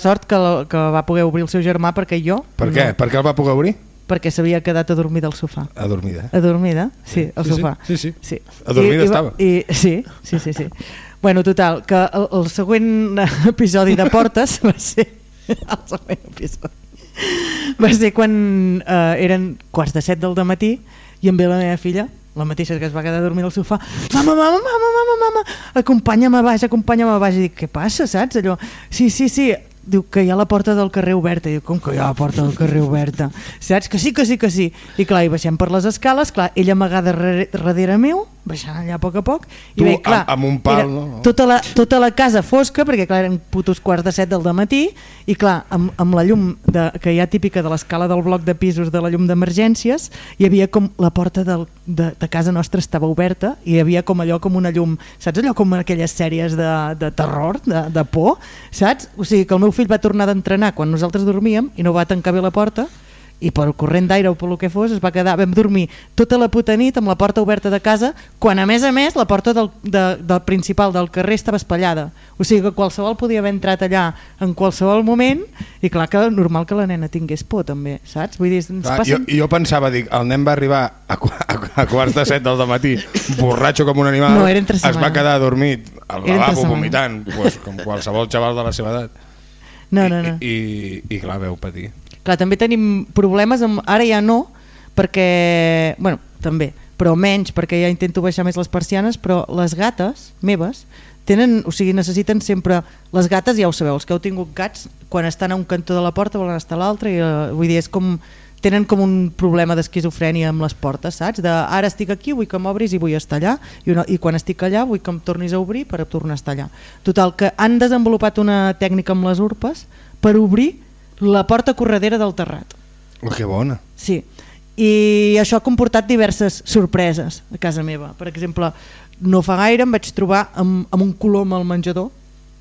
sort que, la- que va poder obrir el seu germà perquè jo... Per què? Per què el va poder obrir? Perquè s'havia quedat adormida al sofà. Adormida. Adormida? Sí, al Sí, sí, sofà. sí, sí. sí. Adormida I, i, va- estava. I, sí, sí, sí, sí. Bueno, total, que el, el següent episodi de Portes va ser... El següent episodi va ser quan eh, eren quarts de set del matí i em ve la meva filla, la mateixa que es va quedar dormint al sofà, mama, mama, mama, mama, mama, acompanya'm a baix, acompanya'm a baix, i dic, què passa, saps? Allò, sí, sí, sí, diu que hi ha la porta del carrer oberta, i diu, com que hi ha la porta del carrer oberta? Saps? Que sí, que sí, que sí. I clar, i baixem per les escales, clar, ella amagada darrere, darrere meu, baixant allà a poc a poc, i Tu, veig, clar, amb- amb un pal, era no? Tota la, tota la casa fosca, perquè clar, eren putos quarts de set del matí, i clar, amb, amb la llum de, que hi ha típica de l'escala del bloc de pisos de la llum d'emergències, hi havia com la porta del, de, de casa nostra estava oberta i hi havia com allò com una llum, saps allò com aquelles sèries de, de terror, de, de por, saps? O sigui que el meu fill va tornar d'entrenar quan nosaltres dormíem i no va tancar bé la porta i per corrent d'aire o pel que fos es va quedar, vam dormir tota la puta nit amb la porta oberta de casa quan a més a més la porta del, de, del principal del carrer estava espatllada o sigui que qualsevol podia haver entrat allà en qualsevol moment i clar que normal que la nena tingués por també saps? Vull dir, ens Clar, passen... jo, jo pensava, dic, el nen va arribar a, a, a quarts de set del matí, borratxo com un animal, No, es va quedar adormit al lavabo vomitant, pues, com qualsevol xaval de la seva edat. No, no, no. I, i, i clar, veu patir. Clar, també tenim problemes amb... Ara ja no, perquè... Bueno, també, però menys, perquè ja intento baixar més les persianes, però les gates meves tenen, o sigui, necessiten sempre... Les gates, ja ho sabeu, els que heu tingut gats, quan estan a un cantó de la porta volen estar a l'altre, i eh, vull dir, és com tenen com un problema d'esquizofrènia amb les portes, saps? De ara estic aquí, vull que m'obris i vull estar allà, i, una, i quan estic allà vull que em tornis a obrir per tornar a estar allà. Total, que han desenvolupat una tècnica amb les urpes per obrir la porta corredera del terrat. Oh, que bona. Sí, i això ha comportat diverses sorpreses a casa meva. Per exemple, no fa gaire em vaig trobar amb, amb un colom al menjador,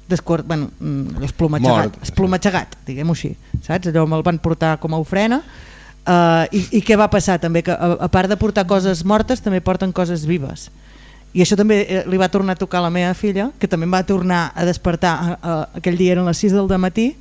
descor... bueno, mm, esplomatxegat, esplomatxegat diguem-ho així, saps? Allò me'l van portar com a ofrena uh, i, i què va passar també? Que a, a part de portar coses mortes també porten coses vives i això també eh, li va tornar a tocar a la meva filla que també em va tornar a despertar a, a, aquell dia eren les 6 del matí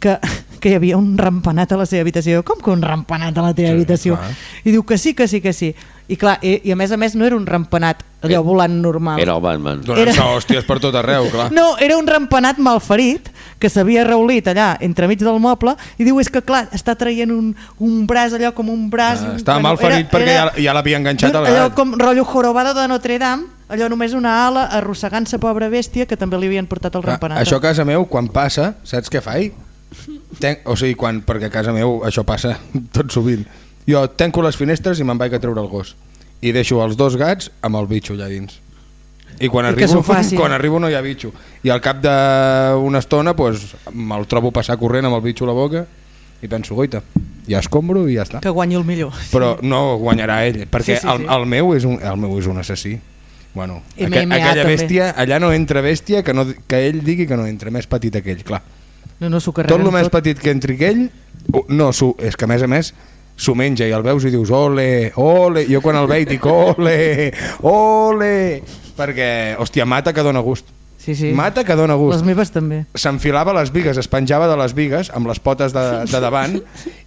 que, que hi havia un rampanat a la seva habitació com que un rampanat a la teva Sí, habitació? clar. i diu que sí, que sí, que sí i clar, i, i a més a més no era un rampanat allò volant normal Era el Batman. Donant-se Era- hòsties per tot arreu, clar. no, era un rampanat malferit que s'havia reulit allà entremig del moble i diu és que clar, està traient un, un braç allò com un braç Ah, un- estava mal ferit perquè ja, ja l'havia enganxat al allò com rotllo jorobado de Notre Dame allò només una ala arrossegant-se pobra bèstia que també li havien portat el rampanat Això a casa meu, quan passa, saps què faig? Ten... O sigui, quan, perquè a casa meu això passa tot sovint. Jo tanco les finestres i me'n vaig a treure el gos. I deixo els dos gats amb el bitxo allà dins. I quan, I arribo, quan arribo no hi ha bitxo. I al cap d'una estona pues, me'l trobo passar corrent amb el bitxo a la boca i penso, goita, ja escombro i ja està. que guanyi el millor Però no guanyarà ell, perquè Sí, sí, el, sí. el, meu és un, el meu és un assassí. Bueno, aqu aquella també. bèstia, allà no entra bèstia que, no, que ell digui que no entra, més petita que ell, clar. no, no Tot el més petit que entri que ell, no, és que a més a més s'ho menja i el veus i dius ole, ole, jo quan el veig dic ole, ole, perquè, hòstia, mata que dona gust. sí, sí. Mata que dona gust les meves també s'enfilava les vigues, es penjava de les vigues amb les potes de, de davant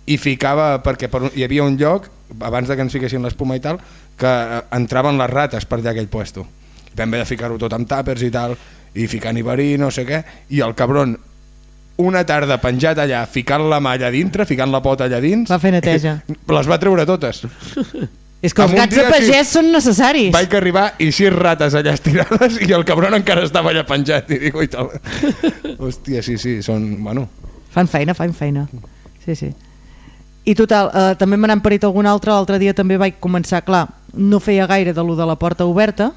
i ficava, perquè per, hi havia un lloc abans de que ens fiquessin l'espuma i tal que eh, entraven les rates per allà aquell puesto vam haver de ficar-ho tot amb tàpers i tal i ficant-hi verí, no sé què i el cabron una tarda penjat allà, ficant la mà allà dintre, ficant la pota allà dins Va fer neteja. les va treure totes és que els gats de pagès són necessaris vaig arribar i sis rates allà estirades i el cabron encara estava allà penjat i dic, oi tal hòstia, sí, sí, són, bueno Fan feina, fan feina. Sí, sí. I total, eh, també me n'han parit algun altre, l'altre dia també vaig començar, clar, no feia gaire de lo de la porta oberta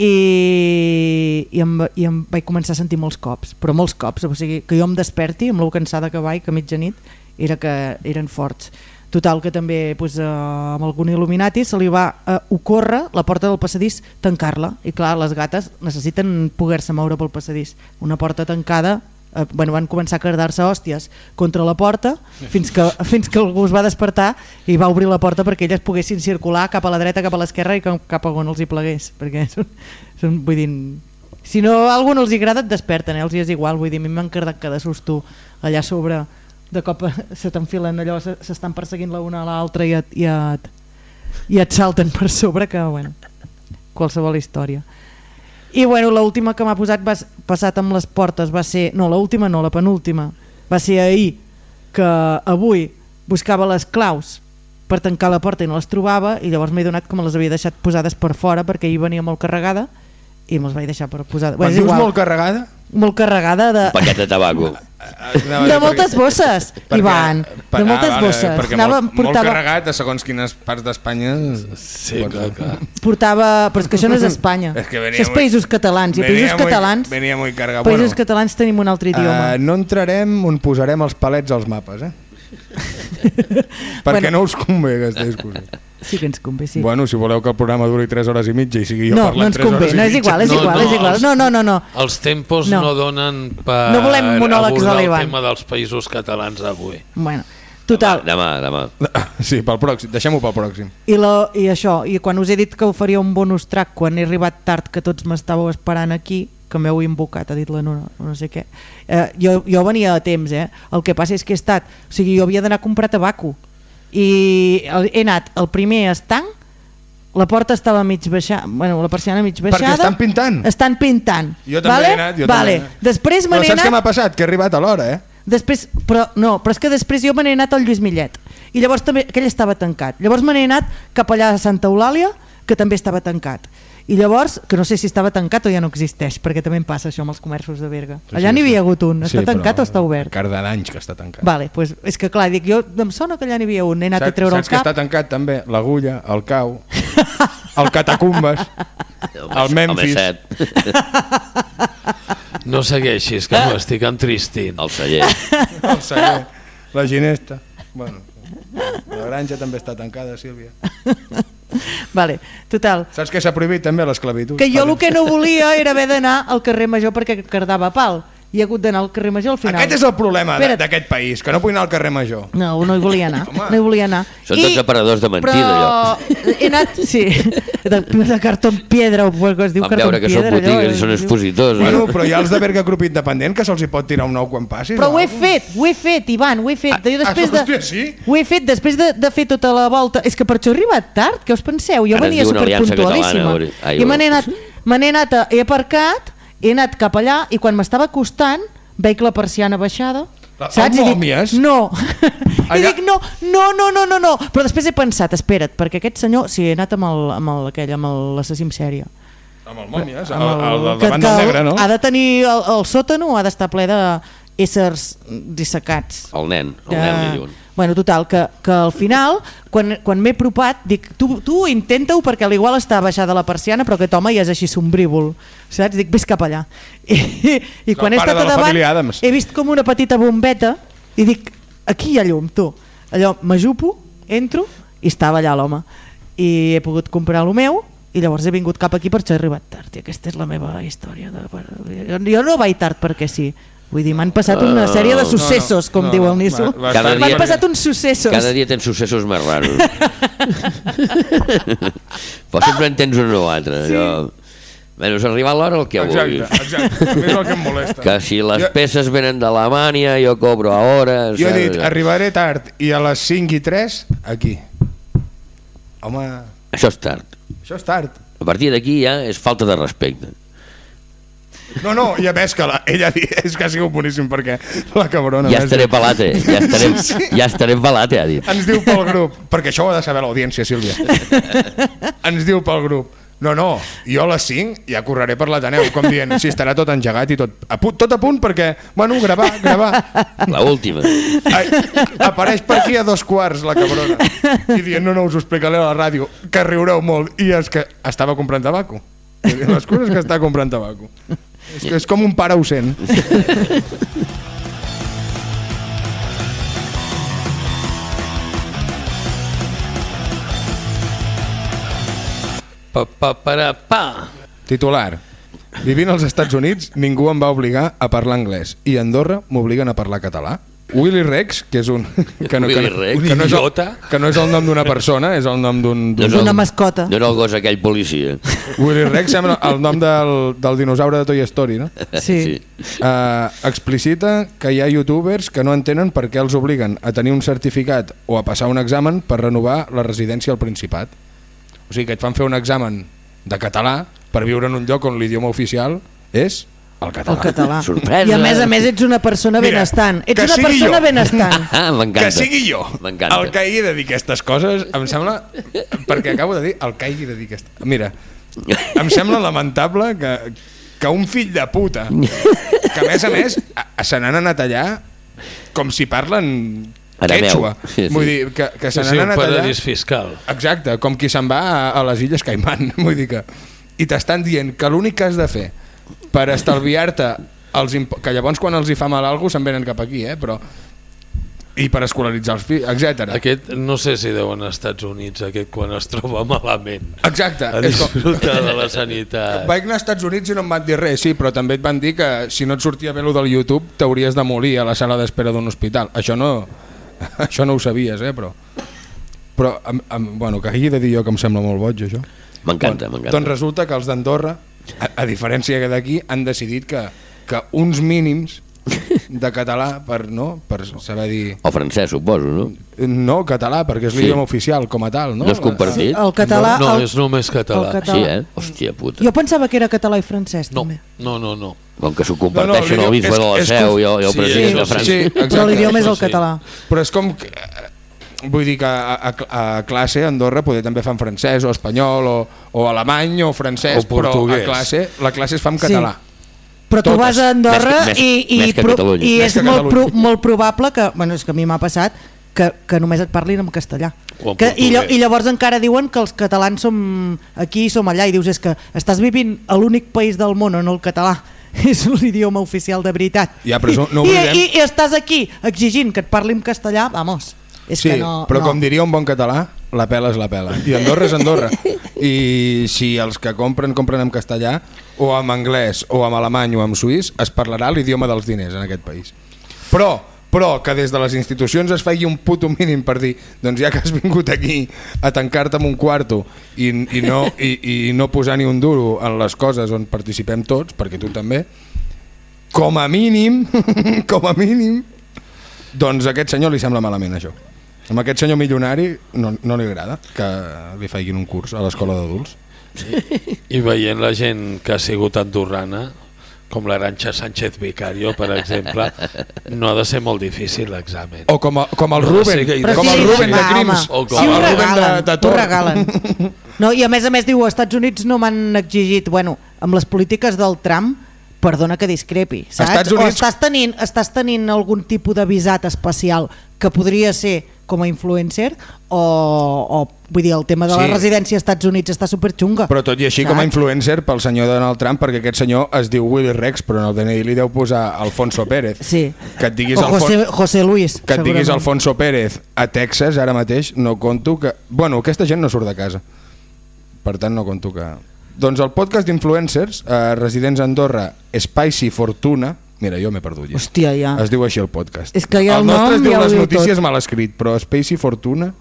i, i, em, i em vaig començar a sentir molts cops, però molts cops, o sigui, que jo em desperti amb lo cansada que vaig, que a mitjanit, era que eren forts. Total, que també pues, eh, amb algun il·luminati se li va eh, ocórrer la porta del passadís tancar-la. I clar, les gates necessiten poder-se moure pel passadís. Una porta tancada eh, bueno, van començar a cardar-se hòsties contra la porta fins que, fins que algú es va despertar i va obrir la porta perquè elles poguessin circular cap a la dreta, cap a l'esquerra i cap a on els hi plegués perquè són, són, vull dir si no a algú no els hi agrada et desperten eh? els hi és igual, vull dir, a mi m'han cardat cada susto allà sobre de cop se t'enfilen allò, se- s'estan perseguint la una a l'altra i, et, i, et, i et salten per sobre que bueno, qualsevol història. I bueno, l'última que m'ha posat va, passat amb les portes va ser, no l'última no, la penúltima va ser ahir que avui buscava les claus per tancar la porta i no les trobava i llavors m'he donat me les havia deixat posades per fora perquè ahir venia molt carregada i me'ls vaig deixar per posar quan és dius igual, molt carregada? Molt carregada de, Paquet de tabaco. Anava de moltes perquè- bosses perquè- Ivan, per- de moltes ah, vale, bosses perquè Anava, molt, molt portava, carregat a segons quines parts d'Espanya Sí, clar, clar. portava però és que això no és Espanya És que venia això és muy- països catalans i països muy- catalans venia muy carregat. països Bueno, catalans tenim un altre idioma Uh, no entrarem on posarem els palets als mapes, eh? Per Bueno. no us convé aquesta discussió? Sí que ens convé, sí. Bueno, si voleu que el programa duri 3 hores i mitja i sigui jo no, no parlant ens 3 convé, hores i no és mitja... igual, és No, igual, no, és igual. No, no, no, no. Els tempos no, No. donen per No volem monòlegs de abordar el tema dels països catalans avui. Bueno, total. Demà, demà. Sí, pel pròxim, deixem-ho pel pròxim. I, la, I això, i quan us he dit que ho faria un bonus track quan he arribat tard, que tots m'estàveu esperant aquí, que m'heu invocat, ha dit la Nuna, no sé què, eh, jo, jo venia a temps, eh? el que passa és que he estat, o sigui, jo havia d'anar a comprar tabaco, i el- he anat al primer estanc, la porta estava mig baixada, bueno, la persiana mig baixada. estan pintant? Estan pintant. Jo també vale? he anat, jo vale. també he anat. Després me n'he saps què m'ha anat... passat? Que he arribat a l'hora, eh? Després, però, no, però és que després jo me n'he anat al Lluís Millet i llavors també, aquell estava tancat llavors me n'he anat cap allà a Santa Eulàlia que també estava tancat i llavors, que no sé si estava tancat o ja no existeix perquè també em passa això amb els comerços de Berga allà n'hi havia hagut un, està Sí, tancat però o està obert? Encara d'anys que està tancat. Vale, pues, és que clar, dic, jo em sona que allà n'hi havia un, he anat saps, a treure saps el que cap està tancat també? L'agulla, el cau, el catacumbes, el Memphis. Set. No segueixis, que m'estic entristint. El celler. el celler, la ginesta. Bueno, la granja també està tancada, Sílvia. vale, total. Saps que s'ha prohibit també l'esclavitud? que jo el que no volia era haver d'anar al carrer Major perquè cardava pal i he hagut d'anar al carrer Major al final Aquest és el problema d'aquest país, que no puc anar al carrer Major. No, no hi volia anar. Home. no hi volia anar. Són tots aparadors de mentida, però he anat, sí, de, de cartó en piedra, o el que es diu Vam cartó veure en que són piedra. allò, botigues i són diu- expositors. Bueno, eh? però hi ha els de Berga Grup Independent que se'ls hi pot tirar un nou quan passis. Però o ho he fet, ho he fet, Ivan, ho he fet. Ah, Jo després ah, de, hòstia, sí? Ho he fet després de, de fer tota la volta. És que per això he arribat tard, què us penseu? Jo Ara venia superpuntualíssima. catalana, ai, I me n'he anat, he aparcat, he anat cap allà i quan m'estava acostant veig la persiana baixada. La- saps? el I dic, mòmies? no. I Allà- dic, no, no, no, no, no, no. Però després he pensat, espera't, perquè aquest senyor, sí, he anat amb el- amb el- aquell, amb el- l'assassí en sèrie. Amb el mòmies, Amb el, el, el davant que del negre, no? Ha de tenir el, el sòtano, ha d'estar ple de éssers dissecats. El nen, el que- nen li diuen. Bueno, total, que, que al final, quan, quan m'he apropat, dic, tu, tu intenta-ho perquè a l'igual està baixada la persiana, però aquest home ja és així sombrívol, saps? Dic, vés cap allà. I, i quan he estat a davant, he vist com una petita bombeta i dic, aquí hi ha llum, tu. Allò, m'ajupo, entro i estava allà l'home. I he pogut comprar el meu i llavors he vingut cap aquí per això he arribat tard. I aquesta és la meva història. De... Jo no vaig tard perquè sí. Vull dir, m'han passat una sèrie de successos, com no, diu el estar- M'han passat uns successos. Cada dia tens successos més raros. Però sempre en tens un o altre. Sí. Allò... Bueno, és arribar l'hora el que Exacte, vulguis. exacte. A mi és el que em molesta. Que si les Jo- peces venen d'Alemanya, jo cobro a hores... Jo he saps? dit, arribaré tard i a les 5 i 3, aquí. Home, Això és tard. això és tard. A partir d'aquí ja és falta de respecte. No, no, ja ves que la, ella és que ha sigut boníssim perquè la cabrona... Ja estaré pelate, ja estaré, ja estaré pelate, ha dit. Ens diu pel grup, perquè això ho ha de saber l'audiència, Sílvia. Ens diu pel grup, no, no, jo a les 5 ja correré per l'Ateneu, com dient, sí, estarà tot engegat i tot a punt, tot a punt perquè, bueno, gravar, gravar. La última. Ai, apareix per aquí a dos quarts la cabrona i dient, no, no, us ho explicaré a la ràdio, que riureu molt, i és que estava comprant tabaco. Les coses que està comprant tabaco. És que és com un pare ausent. Pa, pa, para, pa. Titular. Vivint als Estats Units, ningú em va obligar a parlar anglès i a Andorra m'obliguen a parlar català. Willy Rex, que és un... Que no, que, Willy no, Rex? que, no és el, que no és el nom d'una persona, és el nom d'un... és Una mascota. No era el gos aquell policia. Willy Rex sembla el nom del, del dinosaure de Toy Story, no? Sí. Uh, explicita que hi ha youtubers que no entenen per què els obliguen a tenir un certificat o a passar un examen per renovar la residència al Principat. O sigui que et fan fer un examen de català per viure en un lloc on l'idioma oficial és el català. El català. Sorpresa. I a més a més ets una persona Mira, benestant. Ets una persona jo. benestant. Ah, m'encanta. Que sigui jo M'encanta. el que hagi de dir aquestes coses, em sembla... Perquè acabo de dir el que hagi de dir aquestes... Mira, em sembla lamentable que, que un fill de puta, que a més a més a- se n'han anat allà com si parlen quechua. Sí, sí. Vull dir, que, que Sí, se sí, n'han un anat allà... fiscal. Exacte, com qui se'n va a, a les Illes Caimán. Vull dir que... I t'estan dient que l'únic que has de fer per estalviar-te els que llavors quan els hi fa mal algú se'n venen cap aquí, eh? però i per escolaritzar els fills, etc. Aquest no sé si deu anar als Estats Units, aquest quan es troba malament. Exacte. A És com... disfrutar de la sanitat. Vaig anar als Estats Units i no em van dir res, sí, però també et van dir que si no et sortia bé lo del YouTube t'hauries de morir a la sala d'espera d'un hospital. Això no, això no ho sabies, eh, però... Però, em, em, bueno, que hagi de dir jo que em sembla molt boig, això. M'encanta, Bueno, m'encanta. Doncs resulta que els d'Andorra, a, a diferència que d'aquí, han decidit que, que uns mínims de català per, no, per saber dir... O francès, suposo, no? No, català, perquè és Sí. l'idioma oficial com a tal. No, No és compartit? El català... No, el, és només català. el català. Sí, eh? Hòstia puta. Jo pensava que era català i francès, No, també. no, no, no. Com que s'ho No, no, comparteixen l'idioma- el bisbe de la Seu i el, i el sí, president sí, de sí, França. sí. Però l'idioma és el sí. català. Però és com que, eh, vull dir que a, a, a classe a Andorra poder també fan francès o espanyol o, o alemany o francès, O però a classe, la classe es fa en Sí. català. Però tu Totes. vas a Andorra Més i, i, més pro- i és molt, pro, molt probable que, bueno, és que a mi m'ha passat, que, que només et parlin en castellà. En Que, i. I llavors encara diuen que els catalans som aquí i som allà i dius és que estàs vivint a l'únic país del món on el català és l'idioma oficial de veritat. Ja, però això no I, i, I estàs aquí exigint que et parli en castellà, vamos. És sí, que no, però no. com diria un bon català, la pela és la pela. I Andorra és Andorra. I si els que compren, compren en castellà, o en anglès, o en alemany, o en suís, es parlarà l'idioma dels diners en aquest país. Però, però que des de les institucions es faci un puto mínim per dir doncs ja que has vingut aquí a tancar-te en un quarto i, i, no, i, i no posar ni un duro en les coses on participem tots, perquè tu també, com a mínim, com a mínim, doncs a aquest senyor li sembla malament això. A aquest senyor milionari no, no li agrada que li facin un curs a l'escola d'adults. I veient la gent que ha sigut andorrana, com l'Aranxa Sánchez Vicario, per exemple, no ha de ser molt difícil l'examen. O com, a, com el No, Ruben, sí hi- Però com sí, el Ruben de Crims, O com sí, el ho Ruben de, regalen, de ho Tor. regalen. No, I a més a més diu, als Estats Units no m'han exigit, bueno, amb les polítiques del Trump, perdona que discrepi, saps? Estats Units- O estàs tenint, estàs tenint algun tipus de visat especial que podria ser com a influencer o, o vull dir, el tema de la Sí. residència als Estats Units està superxunga. Però tot i així com a Saps? influencer pel senyor Donald Trump, perquè aquest senyor es diu Willy Rex, però en el DNI li deu posar Alfonso Pérez. Sí. Que et diguis, o José, Alfon José Luis. que et diguis. Alfonso Pérez a Texas ara mateix, no conto que... Bueno, aquesta gent no surt de casa. Per tant, no conto que... Doncs el podcast d'influencers, eh, residents a Andorra, Spicy Fortuna, mira, jo m'he perdut ja. Hòstia, ja. Es diu així el podcast. És que ja el nostre nom es diu ja Les notícies tot. mal escrit, però Spacey Fortuna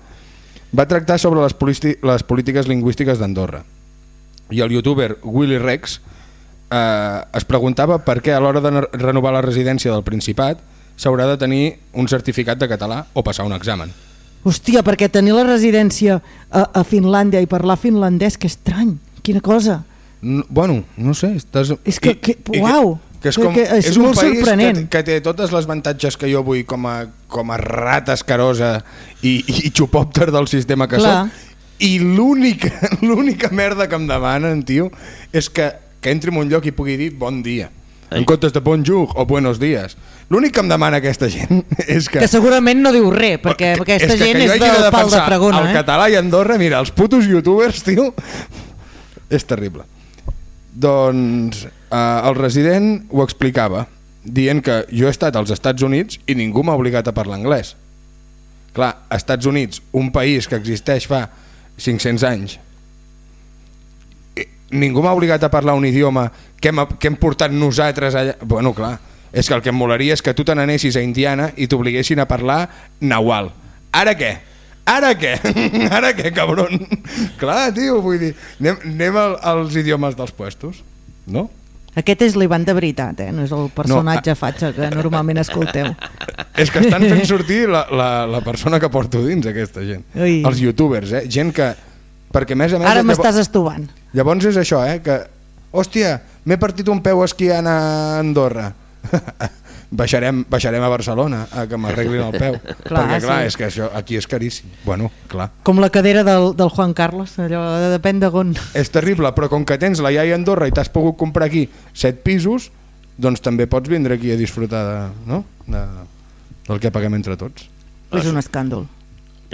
va tractar sobre les, les polítiques lingüístiques d'Andorra. I el youtuber Willy Rex eh, es preguntava per què a l'hora de renovar la residència del Principat s'haurà de tenir un certificat de català o passar un examen. Hòstia, perquè tenir la residència a, a Finlàndia i parlar finlandès, que estrany, quina cosa. No, bueno, no sé, estàs... És que- que- i uau, que és, com, que és és un molt país sorprenent. que, que té totes les avantatges que jo vull com a, com a rata escarosa i, i xupòpter del sistema que Clar. soc i l'única l'única merda que em demanen, tio, és que, que entri en un lloc i pugui dir bon dia en comptes de bonjour o buenos días. L'únic que em demana aquesta gent és que... Que segurament no diu res, perquè que- aquesta que, gent que és del pal de Fregona. El Eh? català i Andorra, mira, els putos youtubers, tio, és terrible. Doncs el resident ho explicava, dient que jo he estat als Estats Units i ningú m'ha obligat a parlar anglès. Clar, Estats Units, un país que existeix fa 500 anys, ningú m'ha obligat a parlar un idioma que hem, que hem portat nosaltres allà... Bueno, clar, és que el que em molaria és que tu te n'anessis a Indiana i t'obliguessin a parlar nahual. Ara què? Ara què? Ara què, cabron? Clar, tio, vull dir, anem, anem al, als idiomes dels puestos, no? Aquest és l'Ivan de veritat, eh? no és el personatge No, fatxa que normalment escolteu. És que estan fent sortir la, la, la persona que porto dins, aquesta gent. Ui. Els youtubers, eh? Gent que... Perquè més a més... Ara m'estàs estovant. Llavors és això, eh? Que, hòstia, m'he partit un peu esquiant a Andorra. baixarem, baixarem a Barcelona a que m'arreglin el peu. Clar, Perquè clar, sí. és que això aquí és caríssim. Bueno, clar. Com la cadera del, del Juan Carlos, allò de depèn de on. És terrible, però com que tens la iaia a Andorra i t'has pogut comprar aquí set pisos, doncs també pots vindre aquí a disfrutar de, no? de, del que paguem entre tots. És un escàndol.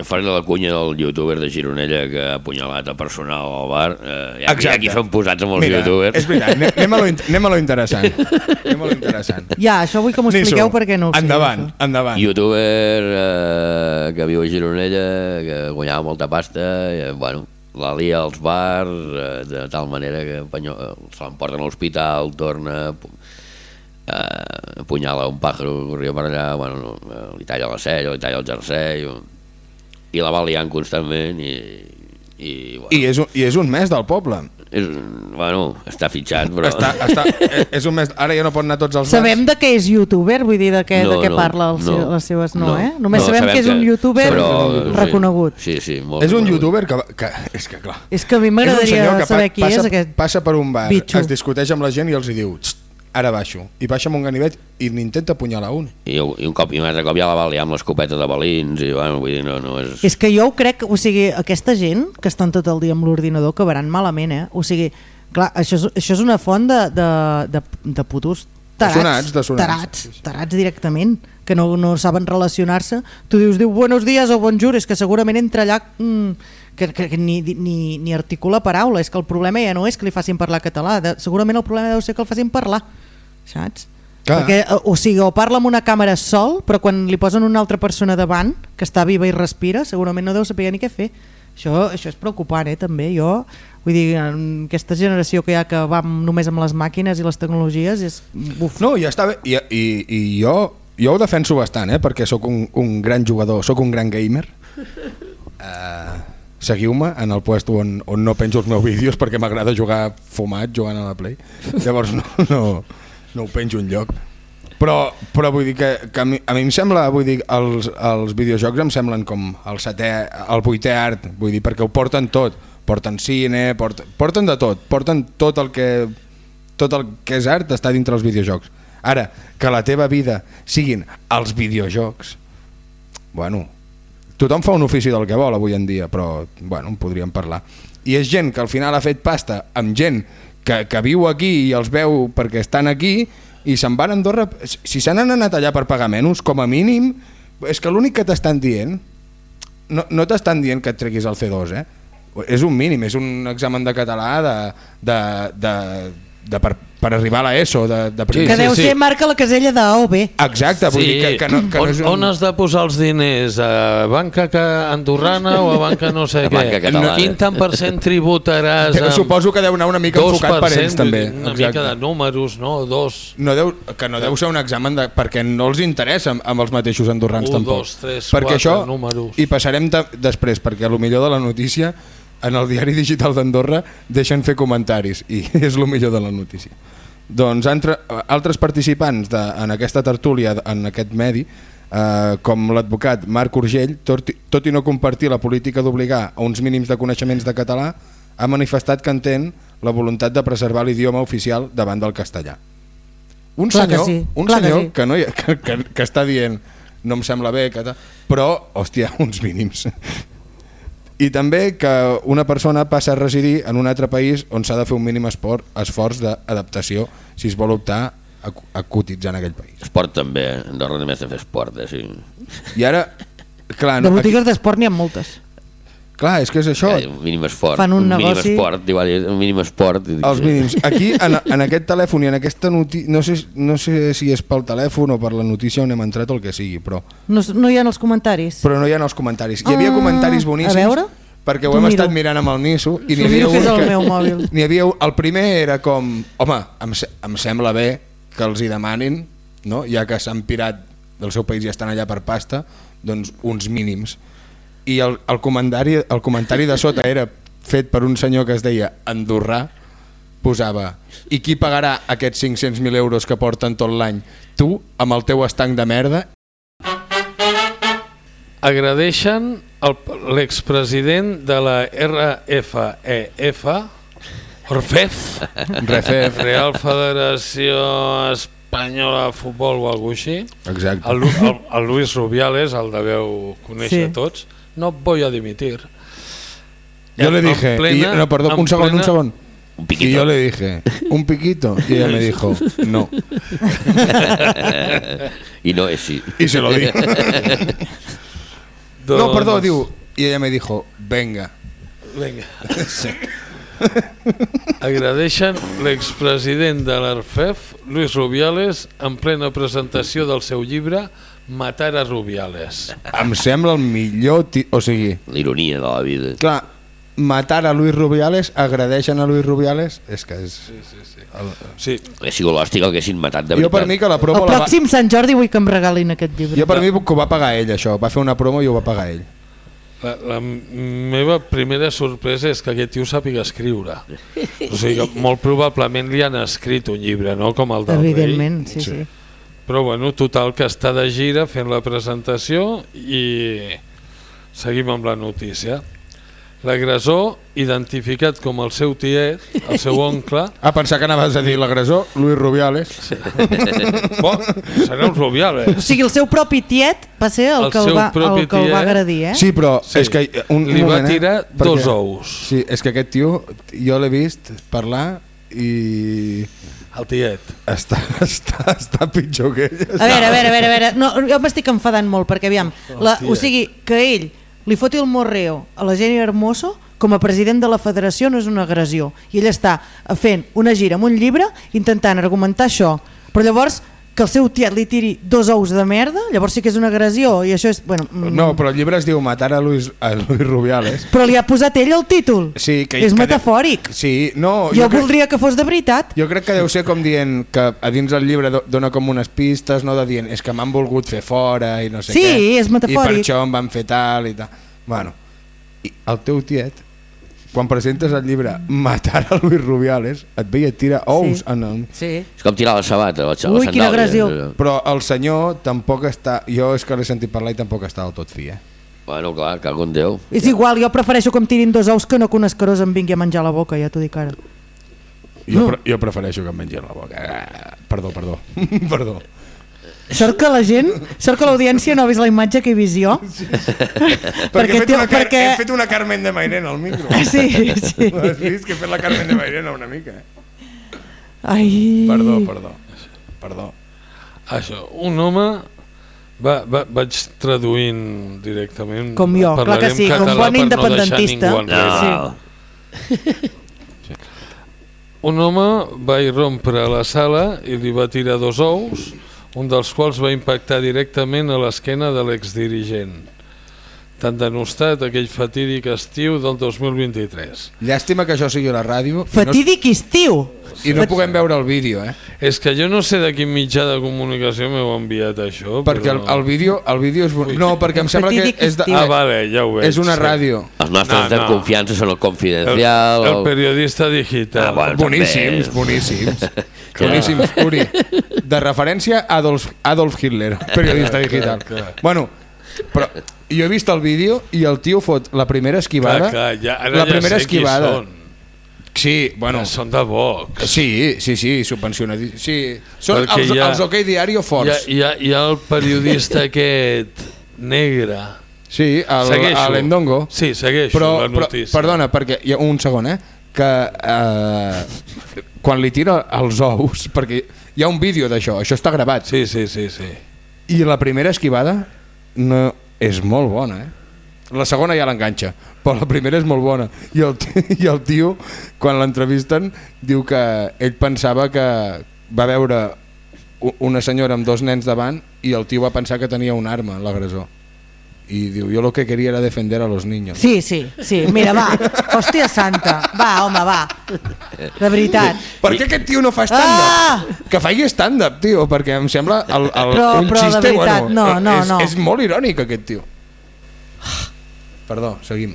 Faré la cunya del youtuber de Gironella que ha apunyalat a personal al bar. Eh, Exacte. ja aquí són posats amb els Mira, youtubers. és veritat, anem, a lo, anem a lo interessant. Anem a lo interessant. Ja, això vull que m'ho expliqueu perquè no ho sé. Endavant, això. endavant. youtuber eh, que viu a Gironella, que guanyava molta pasta, i, eh, bueno, la lia als bars, eh, de tal manera que se l'emporten a l'hospital, torna, eh, apunyala un pàjaro que corria per allà, bueno, no, eh, li talla la cella, li talla el jersei, i la va liant constantment i, i, bueno, I és, un, I és un mes del poble. és, bueno, està fitxat, però... Està, està, eh, és un mes, ara ja no pot anar a tots els Sabem de què és youtuber, vull dir, de què, No, de què no, parla el, no, seu- les seves... No, no. eh? Només No, sabem, sabem que és un youtuber però, reconegut. Sí, sí, molt És un reconegut. youtuber que, que... És que clar... És que a mi m'agradaria saber qui passa, és aquest Passa per un bar, bitxo. es discuteix amb la gent i els hi diu "Txt, ara baixo. I baixa amb un ganivet i n'intenta apunyalar un. I, i, un cop, i un altre cop ja la va liar amb l'escopeta de balins i bueno, vull dir, no, no és... És que jo ho crec, o sigui, aquesta gent que estan tot el dia amb l'ordinador acabaran malament, eh? O sigui, clar, això és, això és una font de, de, de, de putos tarats, sonats, de sonats. tarats, tarats directament, que no, no saben relacionar-se. Tu dius, diu buenos días o bonjour, és que segurament entra allà mm, que, que, que ni, ni, ni articula paraula, és que el problema ja no és que li facin parlar català, de, segurament el problema deu ser que el facin parlar, saps? Clar. Perquè, eh, o sigui, o parla amb una càmera sol, però quan li posen una altra persona davant, que està viva i respira, segurament no deu saber ni què fer. Això, això és preocupant, eh, també. Jo, vull dir, en aquesta generació que hi ha que va només amb les màquines i les tecnologies, és... Uf. No, ja està bé. I, i, i jo, jo ho defenso bastant, eh? perquè sóc un, un gran jugador, sóc un gran gamer. Uh, Seguiu-me en el puesto on, on no penjo els meus vídeos perquè m'agrada jugar fumat, jugant a la Play. Llavors no, no, no ho penjo en lloc. Però, però vull dir que, que a, mi, a mi em sembla, vull dir, els, els videojocs em semblen com el setè, el vuitè art, vull dir, perquè ho porten tot. Porten cine, porten, porten de tot, porten tot el que tot el que és art està dintre els videojocs. Ara, que la teva vida siguin els videojocs, bueno, tothom fa un ofici del que vol avui en dia, però bueno, en podríem parlar. I és gent que al final ha fet pasta amb gent que, que viu aquí i els veu perquè estan aquí i se'n van a Andorra, si se n'han anat allà per pagar menys, com a mínim, és que l'únic que t'estan dient, no, no t'estan dient que et treguis el C2, eh? És un mínim, és un examen de català de, de, de, de per, per arribar a l'ESO, de, de Sí, que deu sí. ser marca la casella d'A o B. Exacte, vull dir que, que no, que on, no és un... on has de posar els diners? A banca que andorrana o a banca no sé A què? catalana. Quin tant per cent tributaràs? Amb Suposo que deu anar una mica enfocat per ells, 2%, també. Una Exacte. mica de números, no? Dos. no deu, que no deu ser un examen de, perquè no els interessa amb, amb els mateixos andorrans Un, tampoc. dos, tres, perquè quatre això, números. I passarem de, després, perquè a lo millor de la notícia en el diari digital d'Andorra deixen fer comentaris i és el millor de la notícia. Doncs entre, altres participants de, en aquesta tertúlia, en aquest medi, eh, com l'advocat Marc Urgell, tot, i- tot i no compartir la política d'obligar a uns mínims de coneixements de català, ha manifestat que entén la voluntat de preservar l'idioma oficial davant del castellà. Un Clar que senyor, sí, un clar que senyor sí. que, no hi, que, que, que està dient no em sembla bé, que però, hòstia, uns mínims. I també que una persona passa a residir en un altre país on s'ha de fer un mínim esport, esforç d'adaptació si es vol optar a, a cotitzar en aquell país. Esport també, a Andorra només de fer esport, eh? Sí. I ara, clar, De no, botigues d'esport n'hi ha moltes. Clar és que és això, Ja, un mínim esport. Fan un mínim negoci. esport, igual, un mínim esport. els mínims. Aquí, en, en aquest telèfon i en aquesta notícia, no sé, no sé si és pel telèfon o per la notícia on hem entrat o el que sigui, però No, no hi ha els comentaris. però no hi ha els comentaris. Hi havia Ah, comentaris a boníssims veure? perquè ho hem estat mirant amb el Niso i n'hi havia un és el que... meu mòbil. N'hi havia un, el primer era com, home, em, se- em sembla bé que els hi demanin, no? ja que s'han pirat del seu país i estan allà per pasta, doncs uns mínims. I el, el, comentari, el comentari de sota era fet per un senyor que es deia Andorrà, posava i qui pagarà aquests 500.000 euros que porten tot l'any? Tu, amb el teu estanc de merda Agradeixen l'expresident de la RFEF, Orfef, Refef. Real Federació Espanyola de Futbol o alguna així, Exacte. el, el, el Luis Rubiales, el deveu conèixer Sí. tots, no voy a dimitir. Yo le dije, plena- y- no, perdón, un segundo, un plena- segundo. Un piquito. Y yo le dije, un piquito. Y ella me dijo, no. I no és sí. Y se lo dije. No, perdó, diu... I ella me dijo, venga. Venga. Agradeixen l'expresident de l'ARFEF, Luis Rubiales, en plena presentació del seu llibre Matar a Rubiales. Em sembla el millor... Ti... O sigui, L'ironia de la vida. clar, matar a Luis Rubiales, agradeixen a Luis Rubiales, és que és... Sí, sí, sí. El... Sí, Ha sigut l'hòstia que haguessin matat de Jo veritat. per mi que la El promo la va... pròxim Sant Jordi vull que em regalin aquest llibre. Jo per mi que ho va pagar ell, això. Va fer una promo i ho va pagar ell. la, la meva primera sorpresa és que aquest tio sàpiga escriure. O sigui que molt probablement li han escrit un llibre, no? Com el del rei. Evidentment, sí, sí. Però bueno, total, que està de gira fent la presentació i seguim amb la notícia. L'agressor, identificat com el seu tiet, el seu oncle, A pensar que anaves a dir l'agressor, Luis Rubiales. bo, serà un Rubiales. O sigui, el seu propi tiet va ser el, El que el, seu va, propi el que el va agredir, eh? Sí, però Sí. és que... Un, Li un va moment, eh? tirar Perquè- dos ous. Sí, és que aquest tio, jo l'he vist parlar i El tiet. està, està, està pitjor que ell. A veure, a veure, a veure, a veure. No, jo m'estic enfadant molt perquè, aviam, la, o sigui, que ell li foti el morreo a la Jenny Hermoso com a president de la federació no és una agressió i ell està fent una gira amb un llibre intentant argumentar això però llavors que el seu tiet li tiri dos ous de merda llavors sí que és una agressió i això és, bueno, mm, No, però el llibre es diu Matar a Luis, a Luis Rubiales. però li ha posat ell el títol Sí, que, és que metafòric Sí, no, jo, crec- voldria que fos de veritat Jo crec que deu ser com dient que a dins el llibre do- dona com unes pistes, no de dient és que m'han volgut fer fora i no sé Sí, què. és metafòric. I per això em van fer tal i tal. Bueno, i el teu tiet, quan presentes el llibre Matar a Luis Rubiales, et ve i et tira ous Sí. en el... sí. És com tirar la sabata, la, Ui, la quina agressió. Però el senyor tampoc està... Jo és que l'he sentit parlar i tampoc està del tot fi, eh? Bueno, clar, cago en Déu. És igual, jo prefereixo que em tirin dos ous que no que un escarós em vingui a menjar la boca, ja t'ho dic ara. Jo, pre jo prefereixo que em mengi la boca. Ah, Perdó, perdó. perdó. Sort que la gent, sort que l'audiència no ha vist la imatge que he vist jo. Perquè, he, fet una, perquè... he fet una Carmen de Mairena al micro. Sí, sí. Has vist que he fet la Carmen de Mairena una mica, eh? Ai. Perdó, perdó. Perdó. Això, un home va, va, vaig traduint directament Com jo, clar que sí, com bon no independentista. enrere. No. Un home va irrompre a la sala i li va tirar dos ous, un dels quals va impactar directament a l'esquena de l'exdirigent. Tan denostat aquell fatídic estiu del 2023. Llàstima que això sigui a la ràdio i no, Fatídic estiu. i no puguem veure el vídeo, eh? És que jo no sé de quin mitjà de comunicació m'heu enviat això. Perquè el, però... el vídeo, el vídeo és... No, perquè em sembla que Fatídic és, de. Ah, vale, ja ho veig. és una sí. ràdio. Els nostres No, de no. confiança són el El, confidencial... el periodista digital. Ah, bueno. Boníssims, també. boníssims. boníssims, Uri. De referència a Adolf, Adolf Hitler, periodista digital. clar. Bueno, però jo he vist el vídeo i el tio fot la primera esquivada. Clar, clar, ja, ara la ja primera sé qui esquivada. són. Sí, bueno, Ja són de Vox. sí, sí, sí, subvencionat. Sí, són Perquè els, ha- els OK Diario Hi ha, forts. hi, ha, hi ha el periodista aquest negre. Sí, el, Segueixo. a l'Endongo. Sí, segueixo Però, la però, notícia. perdona, perquè un segon, eh? Que eh, quan li tira els ous, perquè hi ha un vídeo d'això, això està gravat, Sí, sí, sí, sí. i la primera esquivada no és molt bona, eh? La segona ja l'enganxa, però la primera és molt bona. I el, i el tio, quan l'entrevisten, diu que ell pensava que va veure una senyora amb dos nens davant i el tio va pensar que tenia un arma, l'agressor. I diu, jo lo que quería era defender a los niños. Sí, sí, sí, mira, va. Hòstia santa. Va, home, va. De veritat. Per què aquest tio no fa stand-up? Ah! Que faci stand-up, tio, perquè em sembla el, el, Però- un però de xiste, veritat, bueno, no, no, és, no. és molt irònic aquest tio. Perdó, seguim.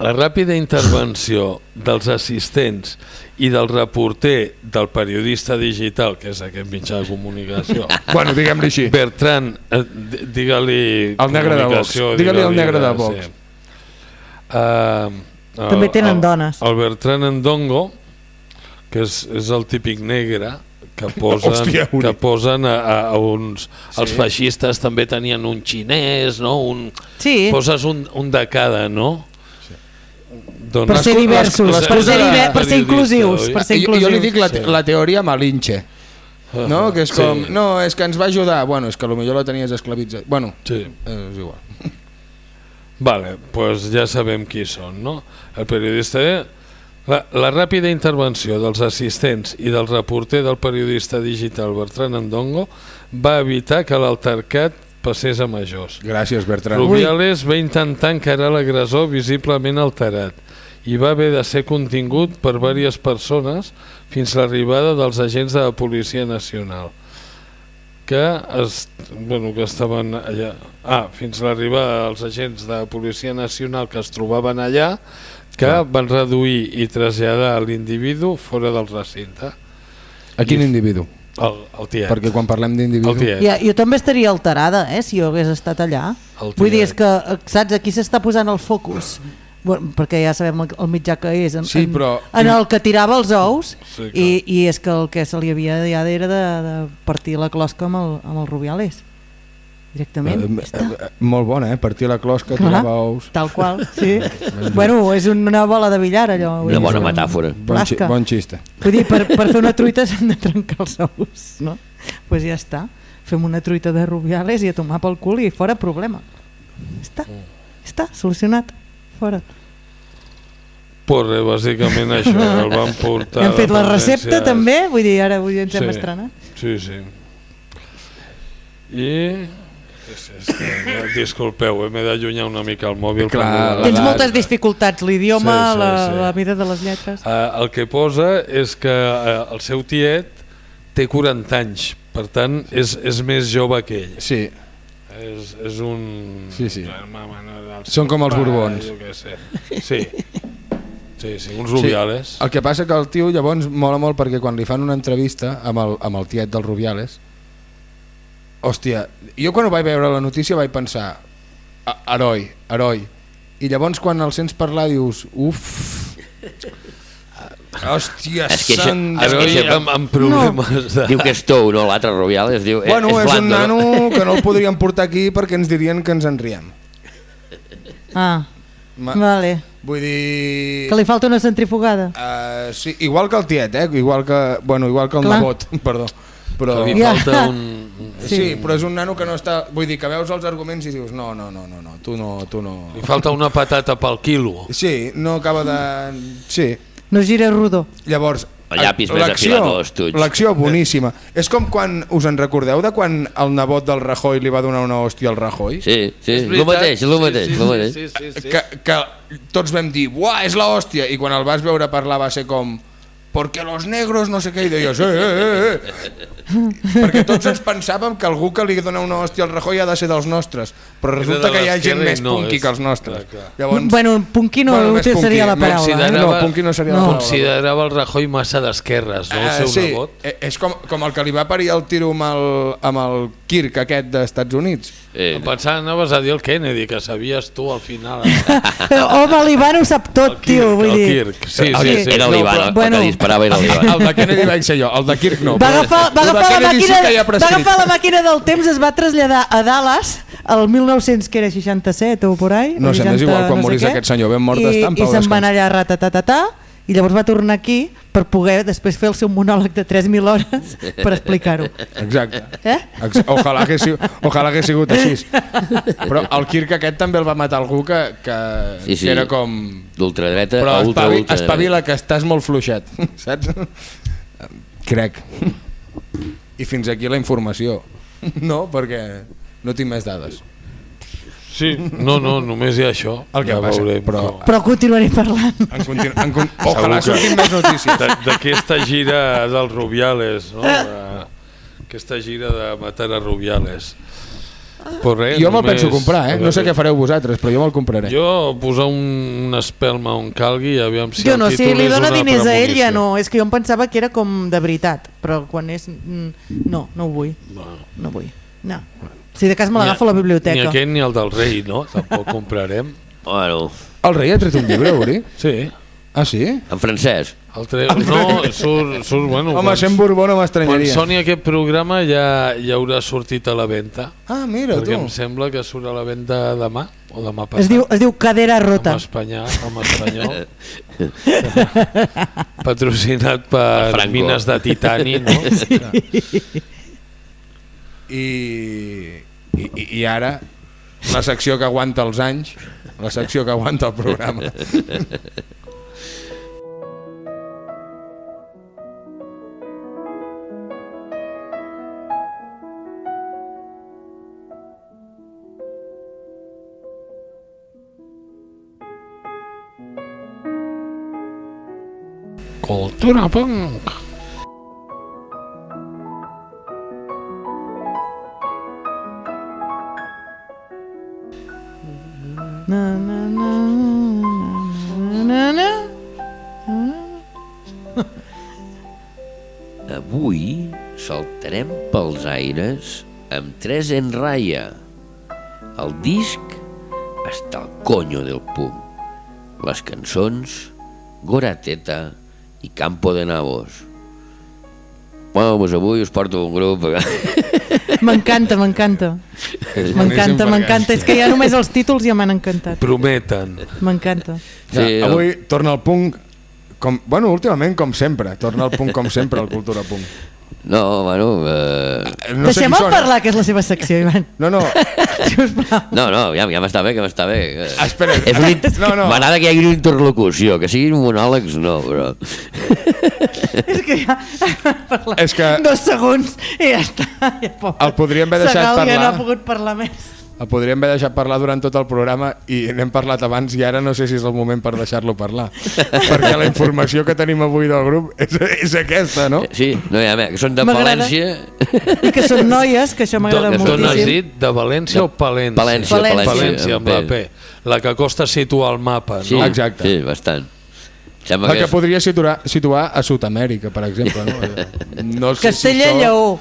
La ràpida intervenció dels assistents i del reporter del periodista digital, que és aquest mitjà de comunicació, Bueno, diguem-li així. Bertran, eh, di- digue-li... El negre de comunicació, Vox. Digue-li el negre de Vox. sí. Uh, També tenen dones. El Bertran Endongo, que és, és el típic negre, que posen, Hòstia, que posen a, a, a uns... Sí. Els feixistes també tenien un xinès, no? Un, Sí, Poses un, un de cada, no? Sí. Doncs, per ser diversos, les per ser, diver, per ser inclusius, per ser Jo, jo li inclusius. dic la, Sí. la teoria Malinche. no? Que és Sí. com, no, és que ens va ajudar, bueno, és que potser la tenies esclavitzat. Bueno, Sí. eh, és igual. Vale, pues ja sabem qui són, no? El periodista... La, la ràpida intervenció dels assistents i del reporter del periodista digital Bertran Andongo va evitar que l'altercat passés a majors. Gràcies, Bertran. Rubiales va intentar encarar l'agressor visiblement alterat i va haver de ser contingut per diverses persones fins l'arribada dels agents de la Policia Nacional que, es, bueno, que estaven allà. Ah, fins l'arribada dels agents de la Policia Nacional que es trobaven allà que van reduir i traslladar l'individu fora del recinte. A quin individu? el, el tiet Perquè quan parlem d'individu... Ja, jo també estaria alterada, eh, si jo hagués estat allà. Vull dir, és que, saps, aquí s'està posant el focus, bueno, perquè ja sabem el, el mitjà que és, en, Sí, però- en el que tirava els ous, Sí, clar. i, i és que el que se li havia ja era de, de partir la closca amb el, amb el Rubiales. Directament. Eh, eh, eh, molt bona, eh? Partir la closca, Clar. tirava ous... Tal qual, sí. bueno, és una bola de billar, allò. Una bona és un- metàfora. Bon, xi bon xiste. Vull dir, per, per fer una truita s'han de trencar els ous, no? Pues ja està. Fem una truita de rubiales i a tomar pel cul i fora problema. Està, està, solucionat. Fora. pues res, bàsicament això el van portar Hem fet la recepta també, vull dir, ara avui ens hem Sí. estrenat. Sí, sí. I... És, és que, disculpeu, eh, m'he d'allunyar una mica el mòbil. Clar, Tens la- moltes dificultats, l'idioma, Sí, sí, la, sí. la mida de les lletres. Eh, el que posa és que eh, el seu tiet té 40 anys, per tant és, és més jove que ell. Sí, És, és un... Sí, sí. Són com els Borbons. Sé. Sí. Sí, sí, uns rubiales. El que passa que el tio llavors mola molt perquè quan li fan una entrevista amb el, amb el tiet del Rubiales hòstia, jo quan ho vaig veure la notícia vaig pensar "A- heroi, heroi i llavors quan el sents parlar dius uf hòstia És que això- sant és que Heroi això- amb, amb problemes de... Diu que és tou, no? L'altre Rubiales diu... bueno, és, blando, un nano que no el podríem portar aquí perquè ens dirien que ens en riem Ah, Ma, vale. vull dir Que li falta una centrifugada. uh, sí, igual que el tiet eh? igual que, bueno, igual que el Clar. nebot perdó però, Li Ja. falta un... Sí. sí, però és un nano que no està... Vull dir, que veus els arguments i dius no, no, no, no, no tu no... Tu no... Li falta una patata pel quilo. Sí, no acaba de... Sí, No gira rodó. llavors... Llapis més. L'acció boníssima. És com quan, us en recordeu de quan el nebot del Rajoy li va donar una hòstia al Rajoy? Sí, sí, És el mateix, el mateix, sí, el mateix. Sí, sí, sí, sí. Que, que tots vam dir, uah, és la hòstia, i quan el vas veure parlar va ser com perquè los negros no sé què, i deies, eh, eh, eh. Perquè tots ens pensàvem que algú que li dona una hòstia al Rajoy ha de ser dels nostres, però resulta que hi ha gent més no, punky és- que els nostres. clar, clar. Llavors, Bueno, punky no Bueno, punky, seria la paraula. si eh? no, punky no seria No. la paraula. Considerava el Rajoy massa d'esquerres, no? El Eh, seu sí, nebot. eh, és com, com el que li va parir el tiro amb el, amb el Kirk aquest d'Estats Units. Eh, Em pensava, anaves a dir el Kennedy, que sabies tu al final. Home, l'Ivan ho sap tot, El tio. Kirk, Vull el dir, Kirk, sí, El- sí, sí. era no, l'Ivan, el bueno. que disparava era l'Ivan. El de Kennedy vaig ser jo, el de Kirk no. va agafar, va el agafar, la màquina, sí que hi ha va agafar la màquina del temps, es va traslladar a Dallas el 1900, que era 67 o por ahí. No sé, m'és igual, quan sé morís aquest senyor, ben mort i, està en pau I se'n va anar allà ratatatatà, i llavors va tornar aquí per poder després fer el seu monòleg de 3.000 hores per explicar-ho. Exacte. Eh? Ojalà, hagués, sigut- ojalà hagués sigut així. Però el Kirk aquest també el va matar algú que, que, Sí, sí. que era com... D'ultradreta a ultra, espavi, ultra. espavila, que estàs molt fluixet, saps? Crec. I fins aquí la informació. No, perquè no tinc més dades. Sí, no, no, només hi ha això. El que ja passa, veurem però- com- Però continuaré parlant. En continu, en con... Ojalà surtin més notícies. de- d'aquesta gira dels Rubiales, no? De, aquesta gira de matar a Rubiales. Però res, Jo me'l penso comprar, eh? No sé què fareu vosaltres, però jo me'l compraré. Jo posar un, una espelma on calgui i aviam si Jo el no, si títol li és dona diners a ell ja no, és que jo em pensava que era com de veritat, però quan és... mm, No, no ho vull, Bueno, no vull. No. Si de cas me ni l'agafo a la Ni biblioteca. aquest ni el del rei, no? Tampoc comprarem. Bueno, El rei ha tret un llibre, Uri? Sí, Ah, sí? En francès. El tre... No, surt, surt, bueno... Home, quan- sent Borbó no Quan m'estranyaria. soni aquest programa ja, ja haurà sortit a la venda. Ah, mira, perquè em tu. sembla que surt a la venda demà o demà passat. Es diu, es diu cadera rota. Home espanyol, home espanyol. Patrocinat per Franco. mines de titani, no? I, i, i- i ara la secció que aguanta els anys la secció que aguanta el programa Cultura punk. Na, na, na, na. Avui saltarem pels aires amb tres en raia. El disc està al conyo del pum. Les cançons, Gorateta i Campo de Nabos. Bueno, doncs avui us porto un grup... M'encanta, m'encanta. M'encanta, perquè- m'encanta. És que ja només els títols ja m'han encantat. Prometen. M'encanta. ja, Sí, avui torna el punk com, bueno, últimament com sempre torna el punk com sempre, el Cultura Punk No, bueno... Eh... no sé Deixem-el qui són. parlar, que és la seva secció, Ivan. no, no. No, no, ja, ja m'està bé, que m'està bé. Ah, espera. És un... No, no. M'agrada que hi hagi una interlocució, que siguin monòlegs, no, però... és que ja... parlar És que- Dos segons i ja està. Ja. El podríem haver deixat Segal ja no parlar. ha pogut parlar més. el podríem haver deixat parlar durant tot el programa i n'hem parlat abans i ara no sé si és el moment per deixar-lo parlar perquè la informació que tenim avui del grup és, és aquesta, no? Sí, no hi ha més, que són de. València... I que són noies, que això m'agrada D'on has moltíssim. dit? De València o Palència? València, València. València, amb la P. La que costa situar el mapa, Sí, no? Exacte. Sí, bastant. Sembla La que és- podria situar, situar a Sud-amèrica, per exemple. No, no sé Castella si això Lleó,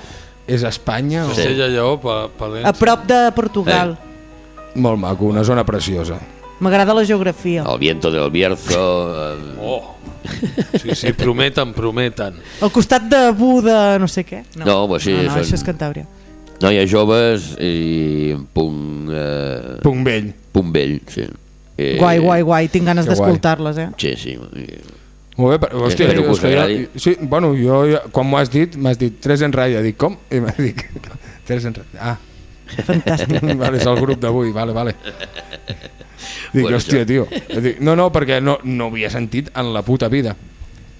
És Espanya o... Castella Lleó, Pa- Palència. a prop de Portugal. Molt maco, una zona preciosa. M'agrada la geografia. El viento del Bierzo... Eh, Oh. Sí, sí, prometen, prometen. Al costat de Buda, no sé què. No, pues sí, no, no són- això és Cantàbria. noies joves i punt... Eh, Punt vell. punt vell, sí. Eh, Guai, guai, guai. Tinc ganes d'escoltar-les, eh? Sí, sí. Molt bé, però, hòstia, Espero que us que jo, agradi. sí, bueno, jo, ja- quan m'ho has dit, m'has dit tres en ratlla, dic, com? I m'has dit, tres en ratlla, ah, Fantàstic. vale, és el grup d'avui, vale, vale. Dic, Bueno, hòstia, tio. Dic, no, no, perquè no, no ho havia sentit en la puta vida.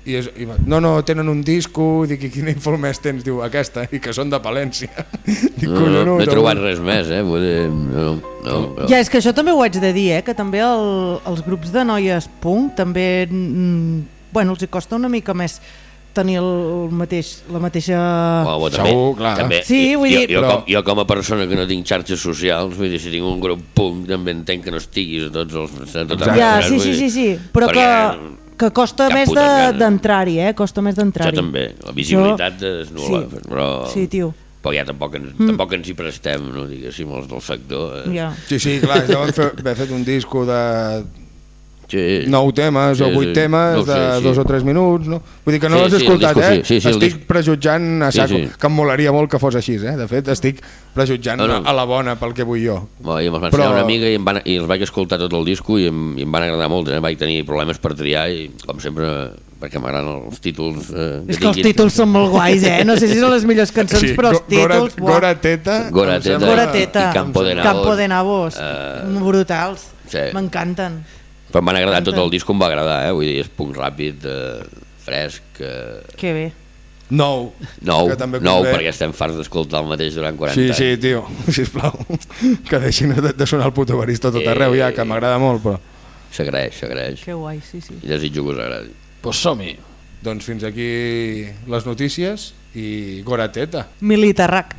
I, és, i va, no, no, tenen un disco, dic, i quina info més tens? Diu, aquesta, i que són de Palència. Dic, No, no, no, no he trobat avui. res més, eh? Vull dir, no, no, però... Ja, és que això també ho haig de dir, eh? Que també el, els grups de noies punk també... Mm, bueno, els hi costa una mica més tenir el mateix, la mateixa... Bueno, Segur, clar. També, Sí, vull jo, dir- Jo, Però- com, jo com a persona que no tinc xarxes socials, vull dir, si tinc un grup punk, també entenc que no estiguis a tots els... A. Ja, sí, sí, sí, sí. Però perquè que costa cap més puta de- d'entrar-hi, eh? Costa més Això d'entrar-hi. també, la visibilitat és nul·la, Sí. però... Sí, tio. Però ja tampoc ens, mm. tampoc ens hi prestem, no, diguéssim, els del sector. Eh? Ja. Sí, sí, clar, ja vam fer, haver fet un disco de Sí. nou temes Sí, o vuit sí. temes No sé, de sí. dos o tres minuts, no? Vull dir que no Sí, l'has sí, escoltat, disco eh? sí, sí, sí, estic disc- prejutjant a Sí, saco, sí. que em molaria molt que fos així, eh? De fet, estic prejutjant No, no. a la bona pel que vull jo. Bueno, I me'ls va Però- una amiga i, em van, i els vaig escoltar tot el disco i em, i em van agradar molt. Eh? Vaig tenir problemes per triar i, com sempre, perquè m'agraden els títols... Eh, És que els títols són molt guais, eh? No sé si són les millors cançons, però els Gora, títols... buah. Gora Teta... Gora Teta. Gora Teta. I Campo de Nabos. Campo de Nabos. Eh, Brutals. sí. M'encanten. Però em van agradar tot el disc, em va agradar, eh? Vull dir, és punk ràpid, eh, fresc... Eh, Que bé. Nou. nou, Que també nou, convé. perquè estem farts d'escoltar el mateix durant 40 Sí, anys. sí, tio, sisplau. Que deixin de, de sonar el puto barista tot arreu ja, que m'agrada molt, però... S'agraeix, s'agraeix. Que guai, sí, sí. I desitjo que us agradi. Pues som-hi. Doncs fins aquí les notícies i Gora Teta. Militarrac.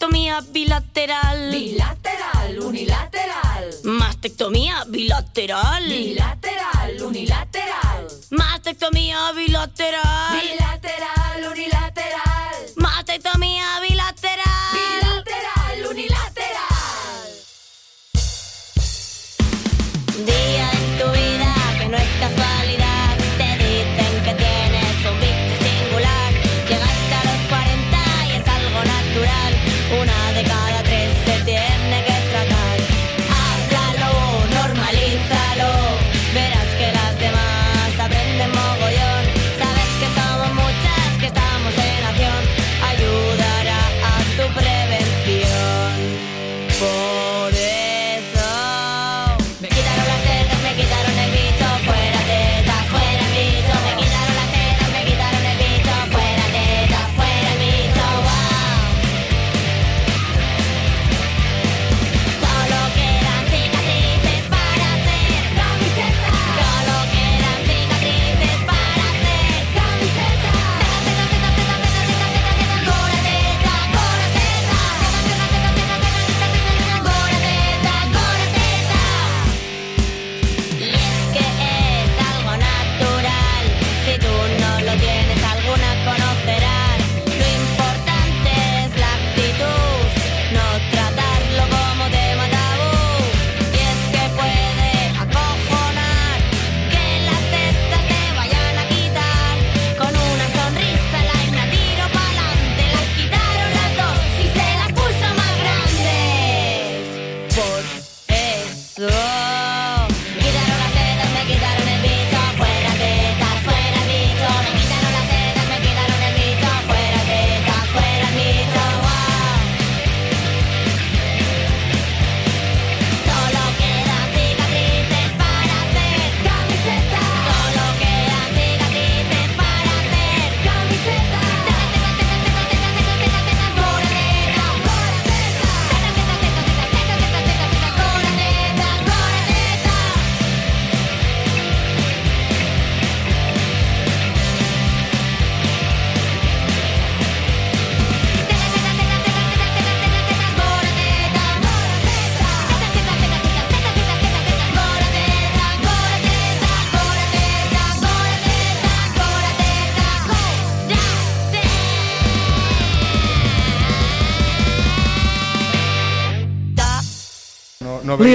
Mastectomía bilateral. Bilateral, unilateral. Mastectomía bilateral. Bilateral, unilateral. Mastectomía bilateral. Bilateral,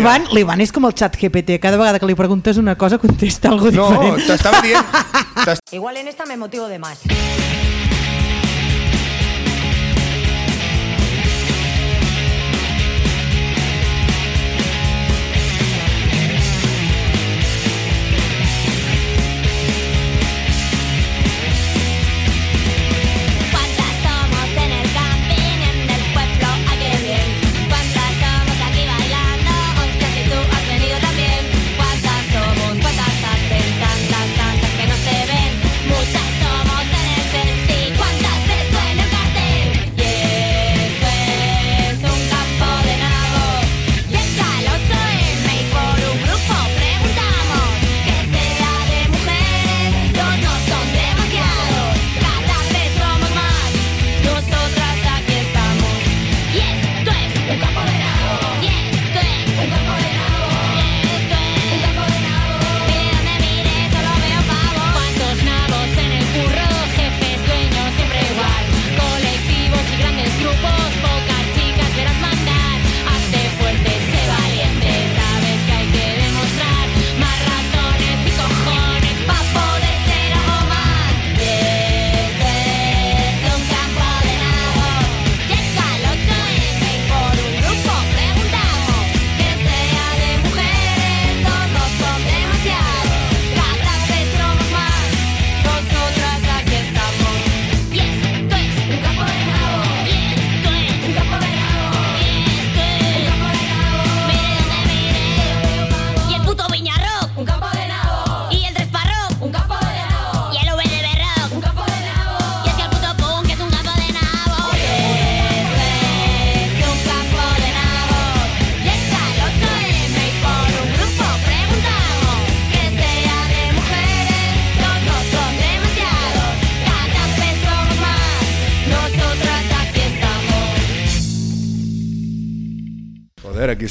L'Ivan l'Ivan és com el xat GPT, cada vegada que li preguntes una cosa contesta algo No, diferent. t'estava dient... Igual en esta me motivo de más.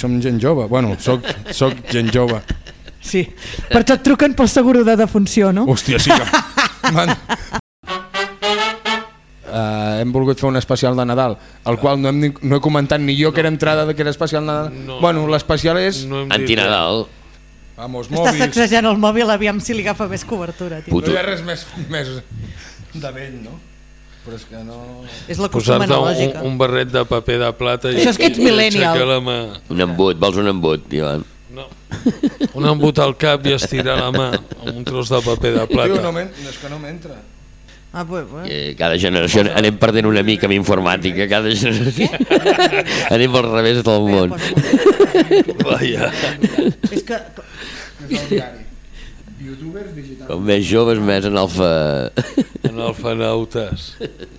Som gent jove. Bueno, soc, soc gent jove. Sí. Per això et truquen pel seguro de defunció, no? Hòstia, sí que... Man... Uh, hem volgut fer un especial de Nadal, el qual no, hem, ni- no he comentat ni jo que era entrada de que era especial de Nadal. No. Bueno, l'especial és... No Antinadal. Vamos, Està mòbils. sacsejant el mòbil, aviam si li agafa més cobertura. Tio. No hi ha res més, més de vell, no? Però és que no... És la costum Posar-te un, analògica. un barret de paper de plata i, Això és que ets millennial. la mà. Un embut, vols un embut, Ivan? No. Un embut al cap i estirar la mà amb un tros de paper de Tio, no, plata. m'en- no, és que no m'entra. Ah, pues, pues. Eh, cada generació anem perdent una mica amb informàtica, cada generació. anem al revés del món. Vaja. És que... És el diari. Youtubers digitals. Com més joves, més en alfa... Analfabeutes.